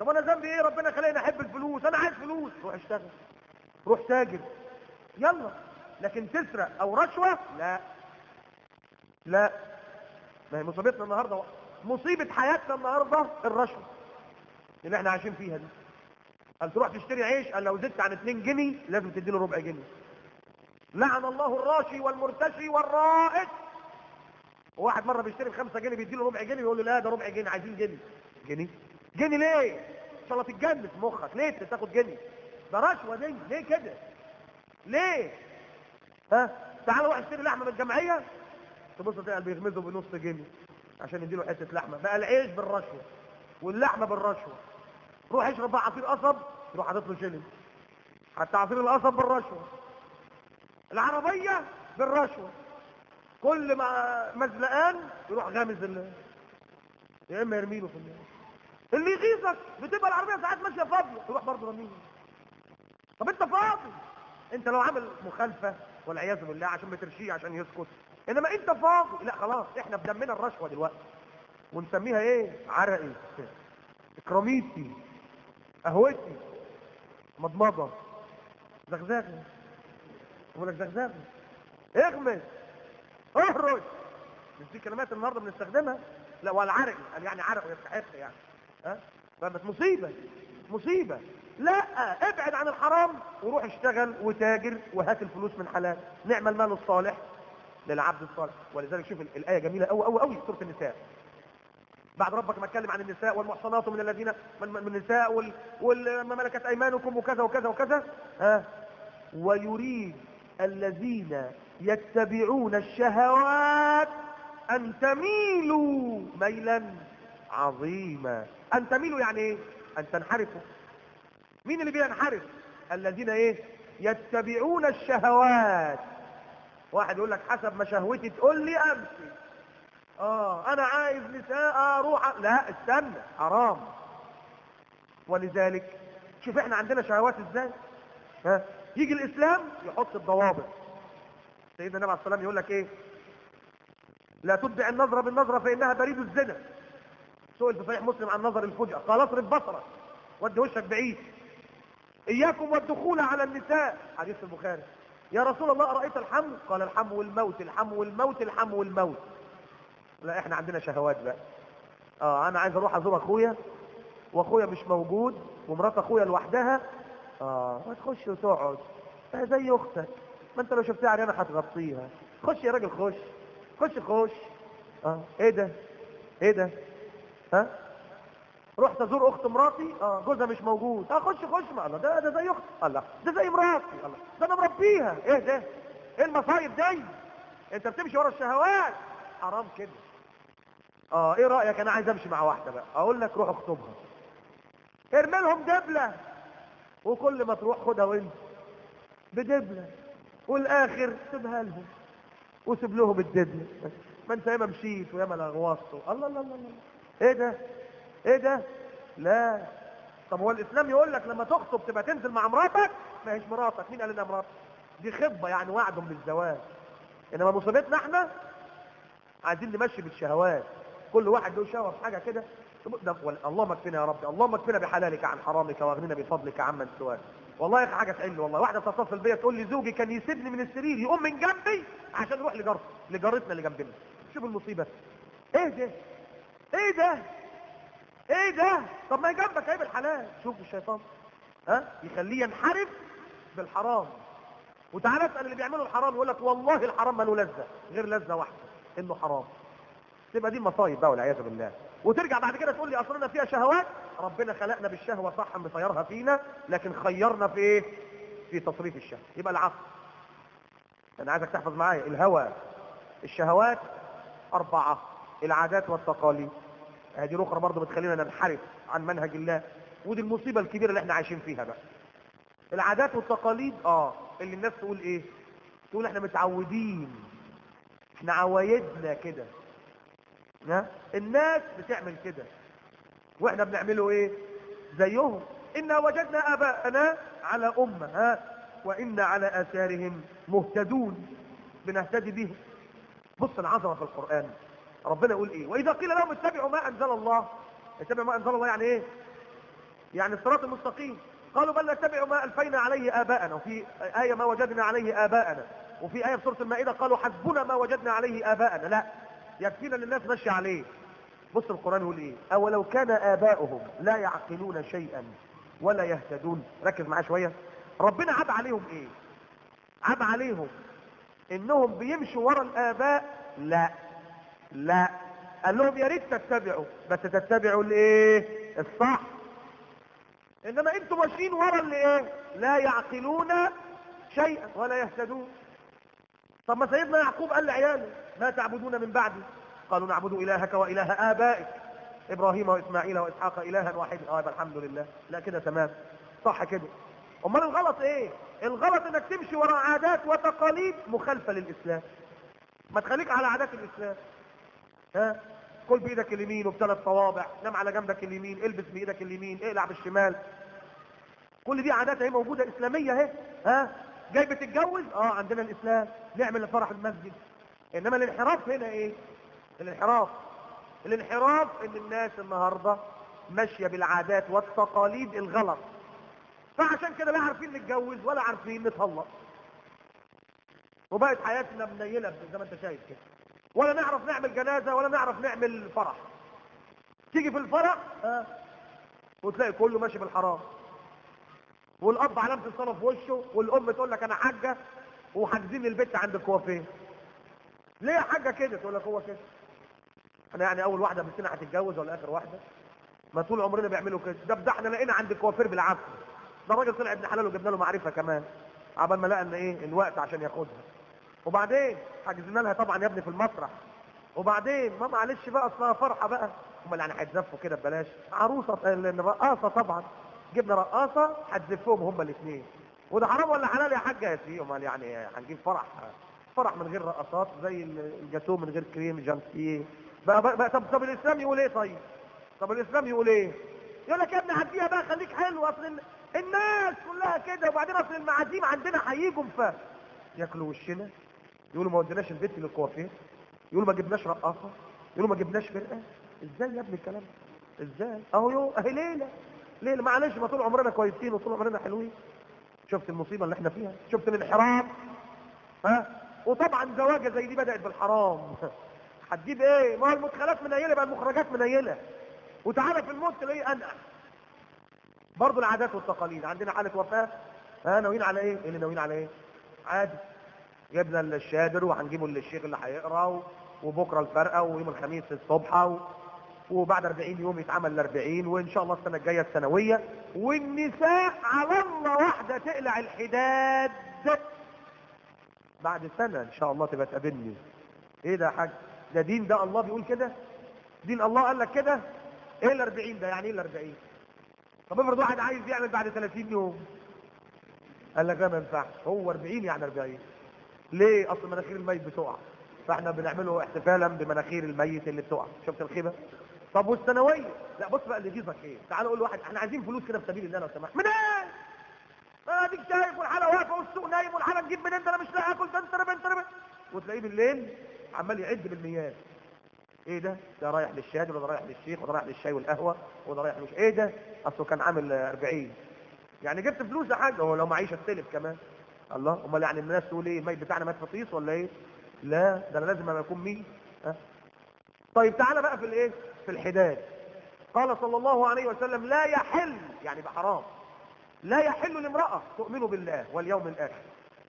طب أنا ذنبي إيه؟ ربنا خليني أحب الفلوس. أنا عايز فلوس. روح اشتغل. روح تاجر يلا. لكن تسرق أو رشوة؟ لا. لا. ما هي مصيبتنا النهاردة. مصيبة حياتنا النهاردة الرشوة. اللي إحنا عايشين فيها دي. قال تروح تشتري عيش؟ قال لو زدت عن 2 جنيه لازم تديله ربع جنيه. لعن الله الراشي والمرتشي والرائد. واحد مرة بيشتري ب 5 جنيه بيديله ربع جنيه يقول له لا ده ربع جنيه عايزين جنيه. جنيه؟ جنيه ليه؟ إن شاء الله تتجنن في مخك. ليه تاخد جنيه؟ ده رشوه دي ليه كده؟ ليه؟ ها؟ تعال روح اشتري لحمة من الجمعية. تبص تلاقي بيغمزه بنص جنيه عشان يديله حتة لحمة. بقى العيش بالرشوة واللحمة بالرشوة. روح اشرب بقى عصير قصب يروح حاطط له شيلن حتى عصير القصب بالرشوة. العربية بالرشوة. كل ما مزلقان يروح غامز ال... يا إما يرميله في النار. اللي يغيظك بتبقى العربية ساعات ماشية فاضية يروح برضه رميله. طب أنت فاضي؟ أنت لو عامل مخالفة والعياذ بالله عشان بترشيه عشان يسكت. إنما أنت فاضي؟ لا خلاص إحنا بدمنا الرشوة دلوقتي. ونسميها إيه؟ عرقي. إكراميتي. قهوتي مضمضة زغزغه يقول لك زغزغه اغمس اهرج مش دي كلمات النهارده بنستخدمها؟ لا ولا عرقي قال يعني عرق يستحق يعني. ها؟ فبس مصيبة مصيبة. لا ابعد عن الحرام وروح اشتغل وتاجر وهات الفلوس من حلال. نعم المال الصالح للعبد الصالح. ولذلك شوف الآية جميلة قوي قوي قوي سورة النساء. بعد ربك ما اتكلم عن النساء والمحصنات من الذين من, النساء وال وما ملكت أيمانكم وكذا وكذا وكذا. ها؟ ويريد الذين يتبعون الشهوات أن تميلوا ميلا عظيما. أن تميلوا يعني إيه؟ أن تنحرفوا. مين اللي بينحرف؟ الذين إيه؟ يتبعون الشهوات. واحد يقول لك حسب ما شهوتي تقول لي أمشي. آه أنا عايز نساء أروح لا استنى حرام. ولذلك شوف إحنا عندنا شهوات إزاي؟ ها؟ يجي الإسلام يحط الضوابط. سيدنا النبي عليه السلام يقول لك إيه؟ لا تتبع النظرة بالنظرة فإنها بريد الزنا. سئل في صحيح مسلم عن نظر الفجأة. قال اصرف بصرك ودي وشك بعيد. إياكم والدخول على النساء. حديث البخاري. يا رسول الله أرأيت الحم قال الحم والموت الحم والموت الحم والموت. لا إحنا عندنا شهوات بقى. آه أنا عايز أروح أزور أخويا وأخويا مش موجود ومرات أخويا لوحدها. آه ما تخش وتقعد. آه زي أختك. ما أنت لو شفتها عريانه هتغطيها. خش يا راجل خش. خش خش. آه إيه ده؟ إيه ده؟ ها؟ رحت أزور أخت مراتي؟ آه جوزها مش موجود. آه خش خش. ما الله ده ده زي أختي الله ده زي مراتي. الله ده أنا مربيها. إيه ده؟ إيه المصايب دي؟ أنت بتمشي ورا الشهوات. حرام كده. آه إيه رأيك؟ أنا عايز أمشي مع واحدة بقى. أقول لك روح اخطبها. ارمي لهم دبلة. وكل ما تروح خدها وانت بدبلة. والآخر سيبها لهم. وسيب لهم الدبلة. ما أنت ياما مشيت وياما لغوصت الله الله الله الله. إيه ده؟ إيه ده؟ لا. طب هو الإسلام يقول لك لما تخطب تبقى تنزل مع مراتك؟ ما هيش مراتك. مين قال انها مراتك؟ دي خطبه يعني وعدهم بالزواج. إنما مصيبتنا إحنا عايزين نمشي بالشهوات. كل واحد له في حاجة كده ده اللهم اكفنا يا رب اللهم اكفنا بحلالك عن حرامك واغننا بفضلك عمن سواك والله أخي حاجة تحل والله. واحدة تتصل بيا تقول لي زوجي كان يسيبني من السرير يقوم من جنبي عشان يروح لجارته لجارتنا اللي جنبنا. شوف المصيبة. إيه ده؟ إيه ده؟ إيه ده؟ طب ما جنبك عيب الحلال شوف الشيطان. ها؟ يخليه ينحرف بالحرام. وتعالى اسأل اللي بيعملوا الحرام يقول لك والله الحرام ما له لذة غير لذة واحدة إنه حرام. تبقى دي المصايب بقى والعياذ بالله. وترجع بعد كده تقول لي اصلنا فيها شهوات. ربنا خلقنا بالشهوة صح مسيرها فينا لكن خيرنا في إيه؟ في تصريف الشهوة. يبقى العقل أنا عايزك تحفظ معايا. الهوى الشهوات أربعة. العادات والتقاليد. هذه الأخرى برضه بتخلينا ننحرف عن منهج الله. ودي المصيبة الكبيرة اللي إحنا عايشين فيها بقى. العادات والتقاليد آه اللي الناس تقول إيه؟ تقول إحنا متعودين. إحنا عوايدنا كده. الناس بتعمل كده. وإحنا بنعمله إيه؟ زيهم. إنا وجدنا آباءنا على أمة ها؟ وإنا على آثارهم مهتدون. بنهتدي بيهم. بص العظمة في القرآن. ربنا يقول إيه؟ وإذا قيل لهم اتبعوا ما أنزل الله. اتبعوا ما أنزل الله يعني إيه؟ يعني الصراط المستقيم. قالوا بل نتبع ما ألفينا عليه آباءنا. وفي آية ما وجدنا عليه آباءنا. وفي آية في سورة المائدة قالوا حسبنا ما وجدنا عليه آباءنا. لا. يكفينا إن الناس ماشية عليه. بص القرآن يقول إيه؟ أولو كان آباؤهم لا يعقلون شيئا ولا يهتدون. ركز معايا شوية. ربنا عاب عليهم إيه؟ عاب عليهم إنهم بيمشوا ورا الآباء. لا. لا. قال لهم يا ريت تتبعوا. بس تتبعوا الإيه؟ الصح. إنما أنتوا ماشيين ورا اللي إيه لا يعقلون شيئا ولا يهتدون. طب ما سيدنا يعقوب قال لعياله ما تعبدون من بعدي؟ قالوا نعبد إلهك وإله آبائك. إبراهيم وإسماعيل وإسحاق إلها واحدا يبقى الحمد لله. لا كده تمام. صح كده. أمال الغلط إيه؟ الغلط إنك تمشي ورا عادات وتقاليد مخالفة للإسلام. ما تخليك على عادات الإسلام. ها؟ كل بإيدك اليمين وبثلاث صوابع نام على جنبك اليمين البس بإيدك اليمين اقلع بالشمال. كل دي عادات أهي موجودة إسلامية أهي. ها؟ جاي بتتجوز؟ آه عندنا الإسلام. نعمل الفرح المسجد. إنما الانحراف هنا إيه؟ الانحراف. الانحراف إن الناس النهارده ماشية بالعادات والتقاليد الغلط. فعشان كده لا عارفين نتجوز ولا عارفين نطلق وبقت حياتنا منيله زي ما أنت شايف كده. ولا نعرف نعمل جنازة ولا نعرف نعمل فرح. تيجي في الفرح ها وتلاقي كله ماشي بالحرام. والأب علامة الصلاة في وشه والأم تقول لك أنا حاجة وحاجزين البيت عند الكوافير ليه يا حاجة كده؟ تقول لك هو كده. أنا يعني أول واحدة بنتنا هتتجوز ولا آخر واحدة؟ ما طول عمرنا بيعملوا كده. ده ده إحنا لقينا عند الكوافير بالعافية. ده راجل طلع ابن حلال وجبنا له معرفة كمان. عبال ما لقى إن إيه؟ الوقت عشان ياخدها. وبعدين حجزنا لها طبعا يا ابني في المسرح. وبعدين ما معلش بقى أصلها فرحة بقى. هم يعني هيتزفوا كده ببلاش. عروسة الرقاصة طبعا. جبنا رقاصة هتزفهم هم الاثنين وده حرام ولا حلال يا حاجة يا سي أمال يعني هنجيب فرح. فرح من غير رقصات زي الجاتو من غير كريم شانتيه بقى, بقى, طب طب الإسلام يقول إيه طيب؟ طب الإسلام يقول إيه؟ يقول لك يا ابني هديها بقى خليك حلو أصل الناس كلها كده. وبعدين أصل المعازيم عندنا هيجوا ف ياكلوا وشنا. يقولوا ما وديناش البيت للكوافير يقولوا ما جبناش رقاصة. يقولوا ما جبناش فرقة. إزاي يا ابني الكلام؟ إزاي؟ أهو يو أهي ليلة. ليلة. معلش ما طول عمرنا كويسين وطول عمرنا حلوين. شفت المصيبة اللي إحنا فيها؟ شفت الانحراف؟ ها؟ وطبعا زواجه زي دي بدأت بالحرام. هتجيب إيه؟ ما هو المدخلات منيله بقى المخرجات منيله وتعالى في الموت تلاقيه انقح برضه العادات والتقاليد. عندنا حالة وفاة. ها ناويين على إيه؟ اللي ناويين على إيه؟ عادي. جبنا الشادر وهنجيبه للشيخ اللي هيقرأ وبكرة الفرقة ويوم الخميس الصبح و... وبعد 40 يوم يتعمل ال 40 وإن شاء الله السنة الجاية الثانويه والنساء على الله واحدة تقلع الحداد. بعد سنة إن شاء الله تبقى تقابلني. إيه ده يا حاج؟ ده دين ده الله بيقول كده؟ دين الله قال لك كده؟ إيه ال 40 ده؟ يعني إيه ال 40 طب افرض واحد عايز يعمل بعد 30 يوم. قال لك لا ما ينفعش. هو 40 يعني 40 ليه؟ أصل مناخير الميت بتقع. فإحنا بنعمله احتفالا بمناخير الميت اللي بتقع. شفت الخيبة؟ طب والثانويه لا بص بقى اللي يغيظك إيه تعال قول لواحد إحنا عايزين فلوس كده في سبيل الله لو سمحت. منين اديك شايف والحاله واقفة والسوق نايم والحاله نجيب منين ده أنا مش لاقي أكل انت انت ربا وتلاقيه بالليل عمال يعد بالمياه. إيه ده؟ ده رايح للشادر وده رايح للشيخ وده رايح للشاي والقهوة وده رايح مش إيه ده؟ أصله كان عامل 40 يعني جبت فلوس يا حاج. هو لو معيش استلف كمان. الله أمال يعني الناس تقول إيه؟ الميت بتاعنا مات فطيس ولا إيه؟ لا ده أنا لازم أنا أكون مين ها؟ طيب تعالى بقى في الإيه؟ في الحداد. قال صلى الله عليه وسلم لا يحل يعني بحرام لا يحل لامرأة تؤمن بالله واليوم الآخر.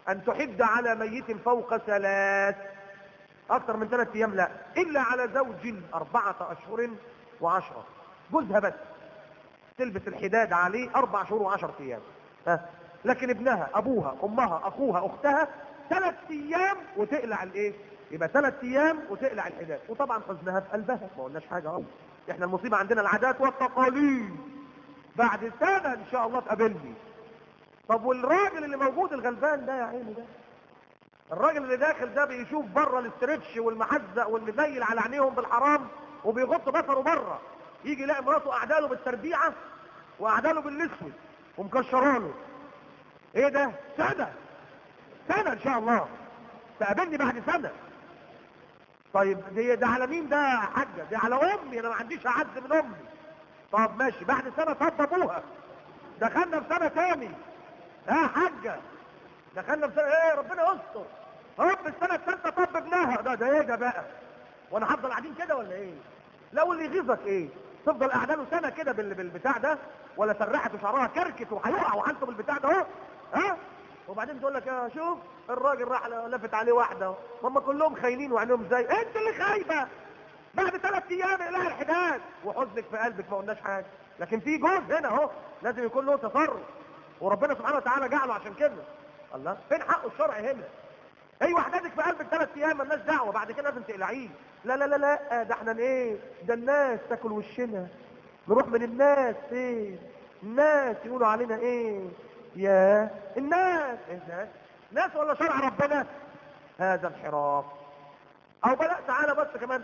أن تحد على ميت فوق ثلاث أكثر من ثلاث أيام لا إلا على زوج أربعة أشهر وعشرة. جوزها بس تلبس الحداد عليه أربع شهور وعشر أيام. ها؟ لكن ابنها أبوها أمها أخوها أختها ثلاث أيام وتقلع الإيه؟ يبقى ثلاث أيام وتقلع الحداد. وطبعا حزنها في قلبها. ما قلناش حاجة. أهو. إحنا المصيبة عندنا العادات والتقاليد. بعد سنة إن شاء الله تقابلني. طب والراجل اللي موجود الغلبان ده يا عيني ده؟ الراجل اللي داخل ده بيشوف بره الاسترتش والمحزق والمبيل على عينيهم بالحرام وبيغط بصره بره. يجي يلاقي مراته قاعدة له بالتربيعة وقاعدة له بالاسود ومكشرة له. إيه ده؟ سنة. سنة إن شاء الله. تقابلني بعد سنة. طيب دي ده على مين ده يا حاجة؟ دي على أمي أنا ما عنديش اعز من أمي. طب ماشي بعد سنة طب أبوها. دخلنا في سنة تاني. ها حاجة. دخلنا في سنة إيه ربنا يستر. رب السنة الثالثة ابنها. ده ده إيه ده بقى؟ وأنا هفضل قاعدين كده ولا إيه؟ لا واللي يغيظك إيه؟ تفضل قاعدة له سنة كده بال- بالبتاع ده ولا سرحت وشعرها كركت وهيقع وعنته بالبتاع ده أهو. ها؟ وبعدين تقول لك يا شوف الراجل راح لفت عليه واحدة. هم كلهم خاينين وعينهم زي أنت اللي خايبة؟ بعد ثلاث أيام اقلع الحداد. وحزنك في قلبك ما قلناش حاجة. لكن في جوز هنا أهو لازم يكون له تصرف. وربنا سبحانه وتعالى جعله عشان كده. الله. فين حقه الشرعي هنا؟ هي وحدتك في قلبك ثلاث أيام مالناش دعوة. بعد كده لازم تقلعيه. لا لا لا لا. ده إحنا إيه ده الناس تاكل وشنا. نروح من الناس إيه الناس يقولوا علينا إيه؟ يا الناس. إيه الناس ناس ولا شرع ربنا؟ هذا انحراف. أو بلا تعالى بس كمان.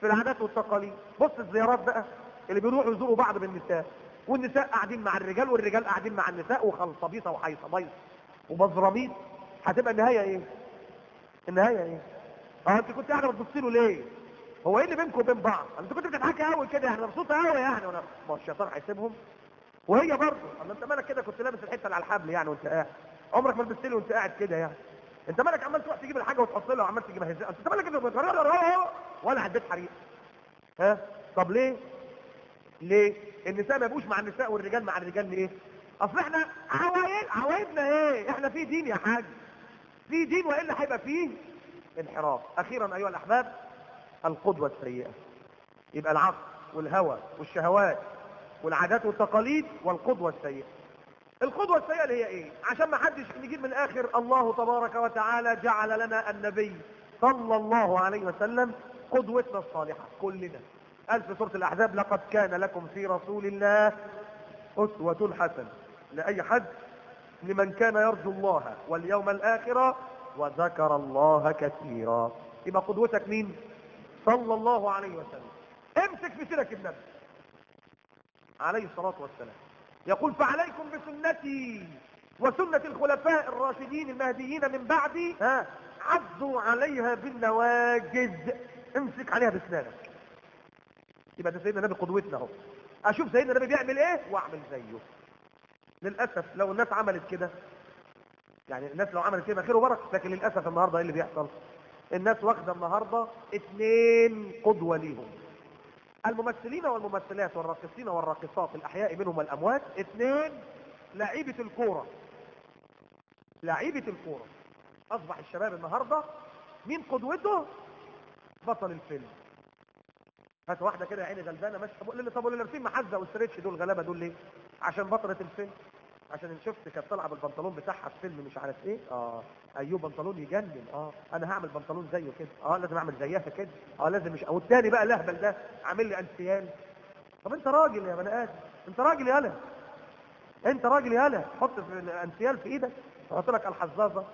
في العادات والتقاليد. بص الزيارات بقى اللي بيروحوا يزوروا بعض بالنساء والنساء قاعدين مع الرجال والرجال قاعدين مع النساء وخلصبيطه وحيصه بيض ومزرميط هتبقى النهاية إيه؟ النهاية إيه؟ آه أنت كنت قاعدة بتبصي له ليه؟ هو إيه اللي بينكم وبين بعض؟ أنت كنت بتضحكي قوي كده يعني مبسوطة قوي يعني. وأنا ما الشيطان هيسيبهم. وهي برضه الله أنت مالك كده؟ كنت لابس الحتة اللي على الحبل يعني وأنت قاعد. عمرك ما لبست له وأنت قاعد كده يعني. أنت مالك عمال تروح تجيب الحاجة وتحط لها وعمال تجيبها؟ إزاي أنت مالك كده؟ ولا عديت حريق ها؟ طب ليه؟ ليه؟ النساء ما يبقوش مع النساء والرجال مع الرجال ليه؟ أصل إحنا عوايد عوايدنا إيه؟ إحنا في دين يا حاج. في دين وإلا هيبقى فيه انحراف. أخيرا أيها الأحباب القدوة السيئة. يبقى العقل والهوى والشهوات والعادات والتقاليد والقدوة السيئة. القدوة السيئة اللي هي إيه؟ عشان ما حدش نجيب من الآخر الله تبارك وتعالى جعل لنا النبي صلى الله عليه وسلم قدوتنا الصالحة كلنا. قال في سوره الاحزاب لقد كان لكم في رسول الله أسوة حسنة. لأي حد؟ لمن كان يرجو الله واليوم الآخر وذكر الله كثيرا. يبقى قدوتك مين؟ صلى الله عليه وسلم. امسك في سيرك النبي عليه الصلاة والسلام. يقول فعليكم بسنتي وسنة الخلفاء الراشدين المهديين من بعدي ها عضوا عليها بالنواجذ. امسك عليها باسنانك يبقى ده سيدنا النبي قدوتنا اهو. أشوف سيدنا النبي بيعمل إيه؟ وأعمل زيه. للأسف لو الناس عملت كده يعني الناس لو عملت كده خير وبركة لكن للأسف النهارده إيه اللي بيحصل؟ الناس واخدة النهارده اثنين قدوة ليهم. الممثلين والممثلات والراقصين والراقصات الأحياء منهم والأموات اثنين لعيبة الكورة. لعيبة الكورة. أصبح الشباب النهارده مين قدوته؟ بطل الفيلم. هات واحدة كده يا عيني غلبانة ماشية طب اللي طب اللي لابسين محزه والستريتش دول غلابة دول ليه؟ عشان بطلة الفيلم. عشان شفت كانت طالعة بالبنطلون بتاعها في فيلم مش عارف إيه. آه أيوه بنطلون يجنن. آه أنا هعمل بنطلون زيه كده. آه لازم أعمل زيها كده. آه لازم مش أو التاني بقى الأهبل ده عامل لي أنسيان. طب أنت راجل يا بني آدم. أنت راجل يالا أنت راجل يالا حط في الانسيال في إيدك. وحط لك الحزازه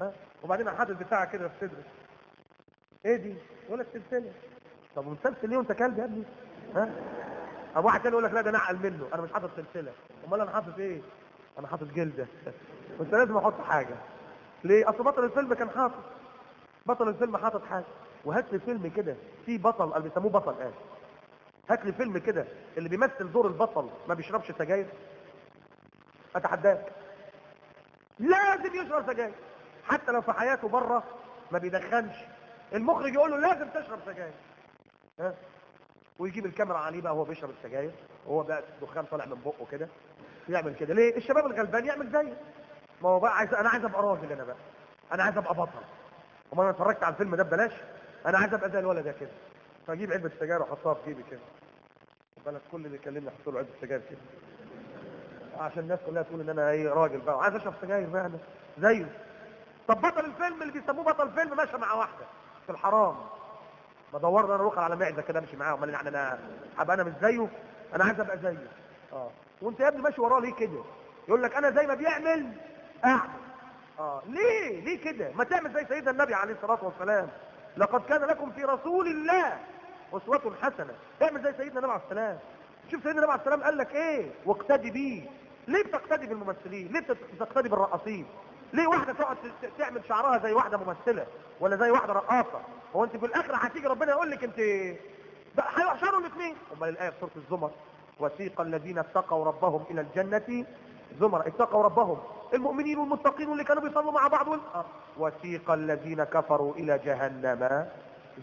ها وبعدين حاطط بتاعها كده في صدرك إيه دي؟ يقول لك سلسله طب ومسلسل ليه وانت كلب يا ابني؟ ها؟ ابو واحد تاني يقول لك لا ده أنا اعقل منه. أنا مش حاطط سلسلة. امال أنا حاطط إيه؟ أنا حاطط جلدة. كنت لازم أحط حاجة. ليه؟ اصل بطل الفيلم كان حاطط. بطل الفيلم حاطط حاجة. وهات لي فيلم كده فيه بطل اللي بيسموه بطل قال هات لي فيلم كده اللي بيمثل دور البطل ما بيشربش سجاير. اتحداك. لازم يشرب سجاير. حتى لو في حياته بره ما بيدخنش. المخرج يقول له لازم تشرب سجاير. ها؟ ويجيب الكاميرا عليه بقى وهو بيشرب السجاير. وهو بقى الدخان طالع من بقه كده. يعمل كده. ليه؟ الشباب الغلبان يعمل زيه. ما هو بقى عايز أنا عايز أبقى راجل أنا بقى. أنا عايز أبقى بطل. وما أنا اتفرجت على الفيلم ده ببلاش؟ أنا عايز أبقى زي الولد ده كده. فأجيب علبة سجاير وأحطها في جيبي كده. بالك كل اللي يكلمني أحط له علبة سجاير كده. عشان الناس كلها تقول إن أنا إيه راجل بقى. وعايز أشرب سجاير بقى أنا زيه. طب بطل الفيلم اللي بيسموه بطل فيلم ماشي مع واحدة. في الحرام. بدور أنا روخر على معدة كده امشي معاه امال يعني أنا هبقى أنا مش زيه؟ أنا عايز أبقى زيه. آه. وأنت يا ابني ماشي وراه ليه كده؟ يقول لك أنا زي ما بيعمل آه. ليه؟ ليه كده؟ ما تعمل زي سيدنا النبي عليه الصلاة والسلام. لقد كان لكم في رسول الله أسوة حسنة. اعمل زي سيدنا النبي عليه السلام شوف سيدنا النبي عليه السلام قال لك إيه؟ واقتدي بيه. ليه بتقتدي بالممثلين؟ ليه بتقتدي بالرقاصين؟ ليه واحدة تقعد تعمل شعرها زي واحدة ممثلة ولا زي واحدة رقاصة؟ هو انت في الآخر هتيجي ربنا يقول لك انت هيحشروا الاثنين. أمال الآية في سورة الزمر؟ وسيق الذين اتقوا ربهم إلى الجنة. زمر اتقوا ربهم. المؤمنين والمتقين واللي كانوا بيصلوا مع بعض وال... آه. الذين كفروا إلى جهنم.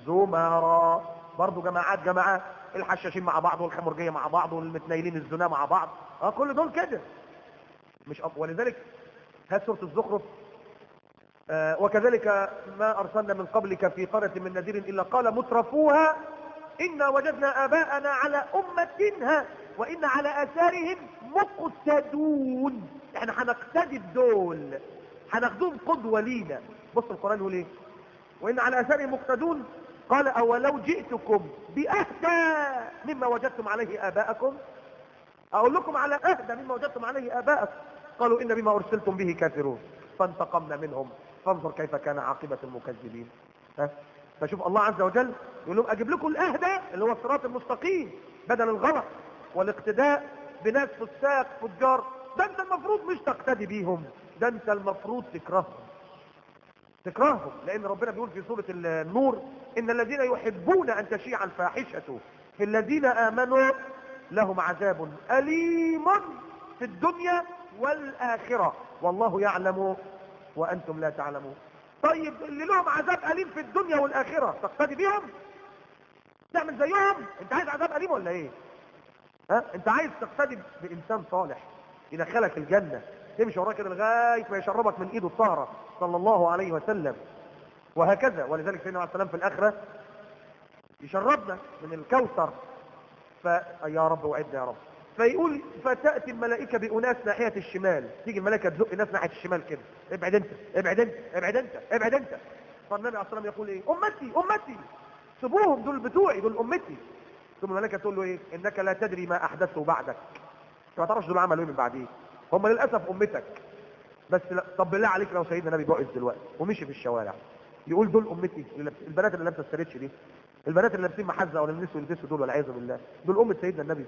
زمرا. برضه جماعات جماعات. الحشاشين مع بعض والخمرجيه مع بعض والمتنيلين الزنا مع بعض. آه كل دول كده. مش. ولذلك هات سورة الزخرف؟ آه، وكذلك ما أرسلنا من قبلك في قرية من نذير إلا قال مترفوها إنا وجدنا آباءنا على أمتها وإن على آثارهم مقتدون. إحنا هنقتدي بدول هناخدهم قدوة لينا. بص القرآن يقول إيه؟ وإن على آثارهم مقتدون قال أولو جئتكم بأهدى مما وجدتم عليه آباءكم؟ أقول لكم على أهدى مما وجدتم عليه آباءكم. قالوا إن بما أرسلتم به كافرون. فانتقمنا منهم. فانظر كيف كان عاقبة المكذبين. ها؟ فشوف الله عز وجل يقول لهم أجيب لكم الأهدى اللي هو الصراط المستقيم بدل الغلط والاقتداء بناس فساق فجار. ده أنت المفروض مش تقتدي بيهم. ده أنت المفروض تكرههم. تكرههم. لأن ربنا بيقول في سورة النور إن الذين يحبون أن تشيع الفاحشة في الذين آمنوا لهم عذاب أليم في الدنيا والآخرة. والله يعلم وأنتم لا تعلمون. طيب اللي لهم عذاب أليم في الدنيا والآخرة تقتدي بيهم؟ تعمل زيهم؟ أنت عايز عذاب أليم ولا إيه؟ ها؟ أنت عايز تقتدي بإنسان صالح يدخلك الجنة تمشي وراه كده لغاية ما يشربك من إيده الطاهره صلى الله عليه وسلم. وهكذا. ولذلك سيدنا عليه السلام في الآخرة يشربنا من الكوثر. ف يا رب وعدنا يا رب. فيقول فتأتي الملائكة بأناس ناحية الشمال. تيجي الملائكة تزق ناس ناحية الشمال كده. ابعد انت ابعد انت ابعد انت ابعد انت. فالنبي عليه والسلام يقول إيه؟ أمتي أمتي. سيبوهم دول بتوعي دول أمتي. ثم الملائكة تقول له إيه؟ إنك لا تدري ما احدثه بعدك. انت ما تعرفش دول عملوا إيه من بعديه هم للأسف أمتك. بس لا طب بالله عليك لو سيدنا النبي بقى دلوقتي ومشي في الشوارع. يقول دول أمتي. اللي البنات اللي لابسة الستريتش دي البنات اللي لابسين محزق ولا النسوا يلبسوا دول والعياذ بالله دول امه سيدنا النبي.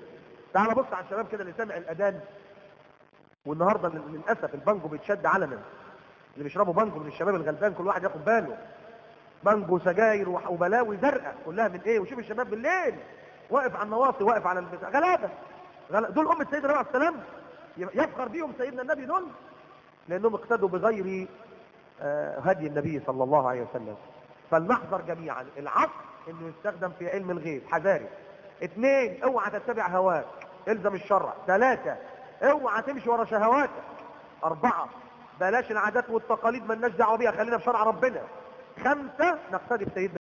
تعال بص على الشباب كده اللي سامع الأذان والنهاردة للأسف البانجو بيتشد علنا. اللي بيشربوا بانجو من الشباب الغلبان كل واحد ياخد باله. بانجو سجاير وبلاوي زرقاء كلها من إيه؟ وشوف الشباب بالليل. واقف على النواصي واقف على البتاع. غلابة. غل... دول امه سيدنا عليه السلام. يفخر بيهم سيدنا النبي دول. لأنهم اقتدوا بغير آه، هدي النبي صلى الله عليه وسلم. فلنحذر جميعا. العقل إنه يستخدم في علم الغيب. حذاري. اثنين اوعى تتبع هواك. إلزم الشرع ثلاثة اوعى تمشي ورا شهواتك. أربعة بلاش العادات والتقاليد مالناش دعوه بيها خلينا في شرع ربنا. خمسة نقتدي بسيدنا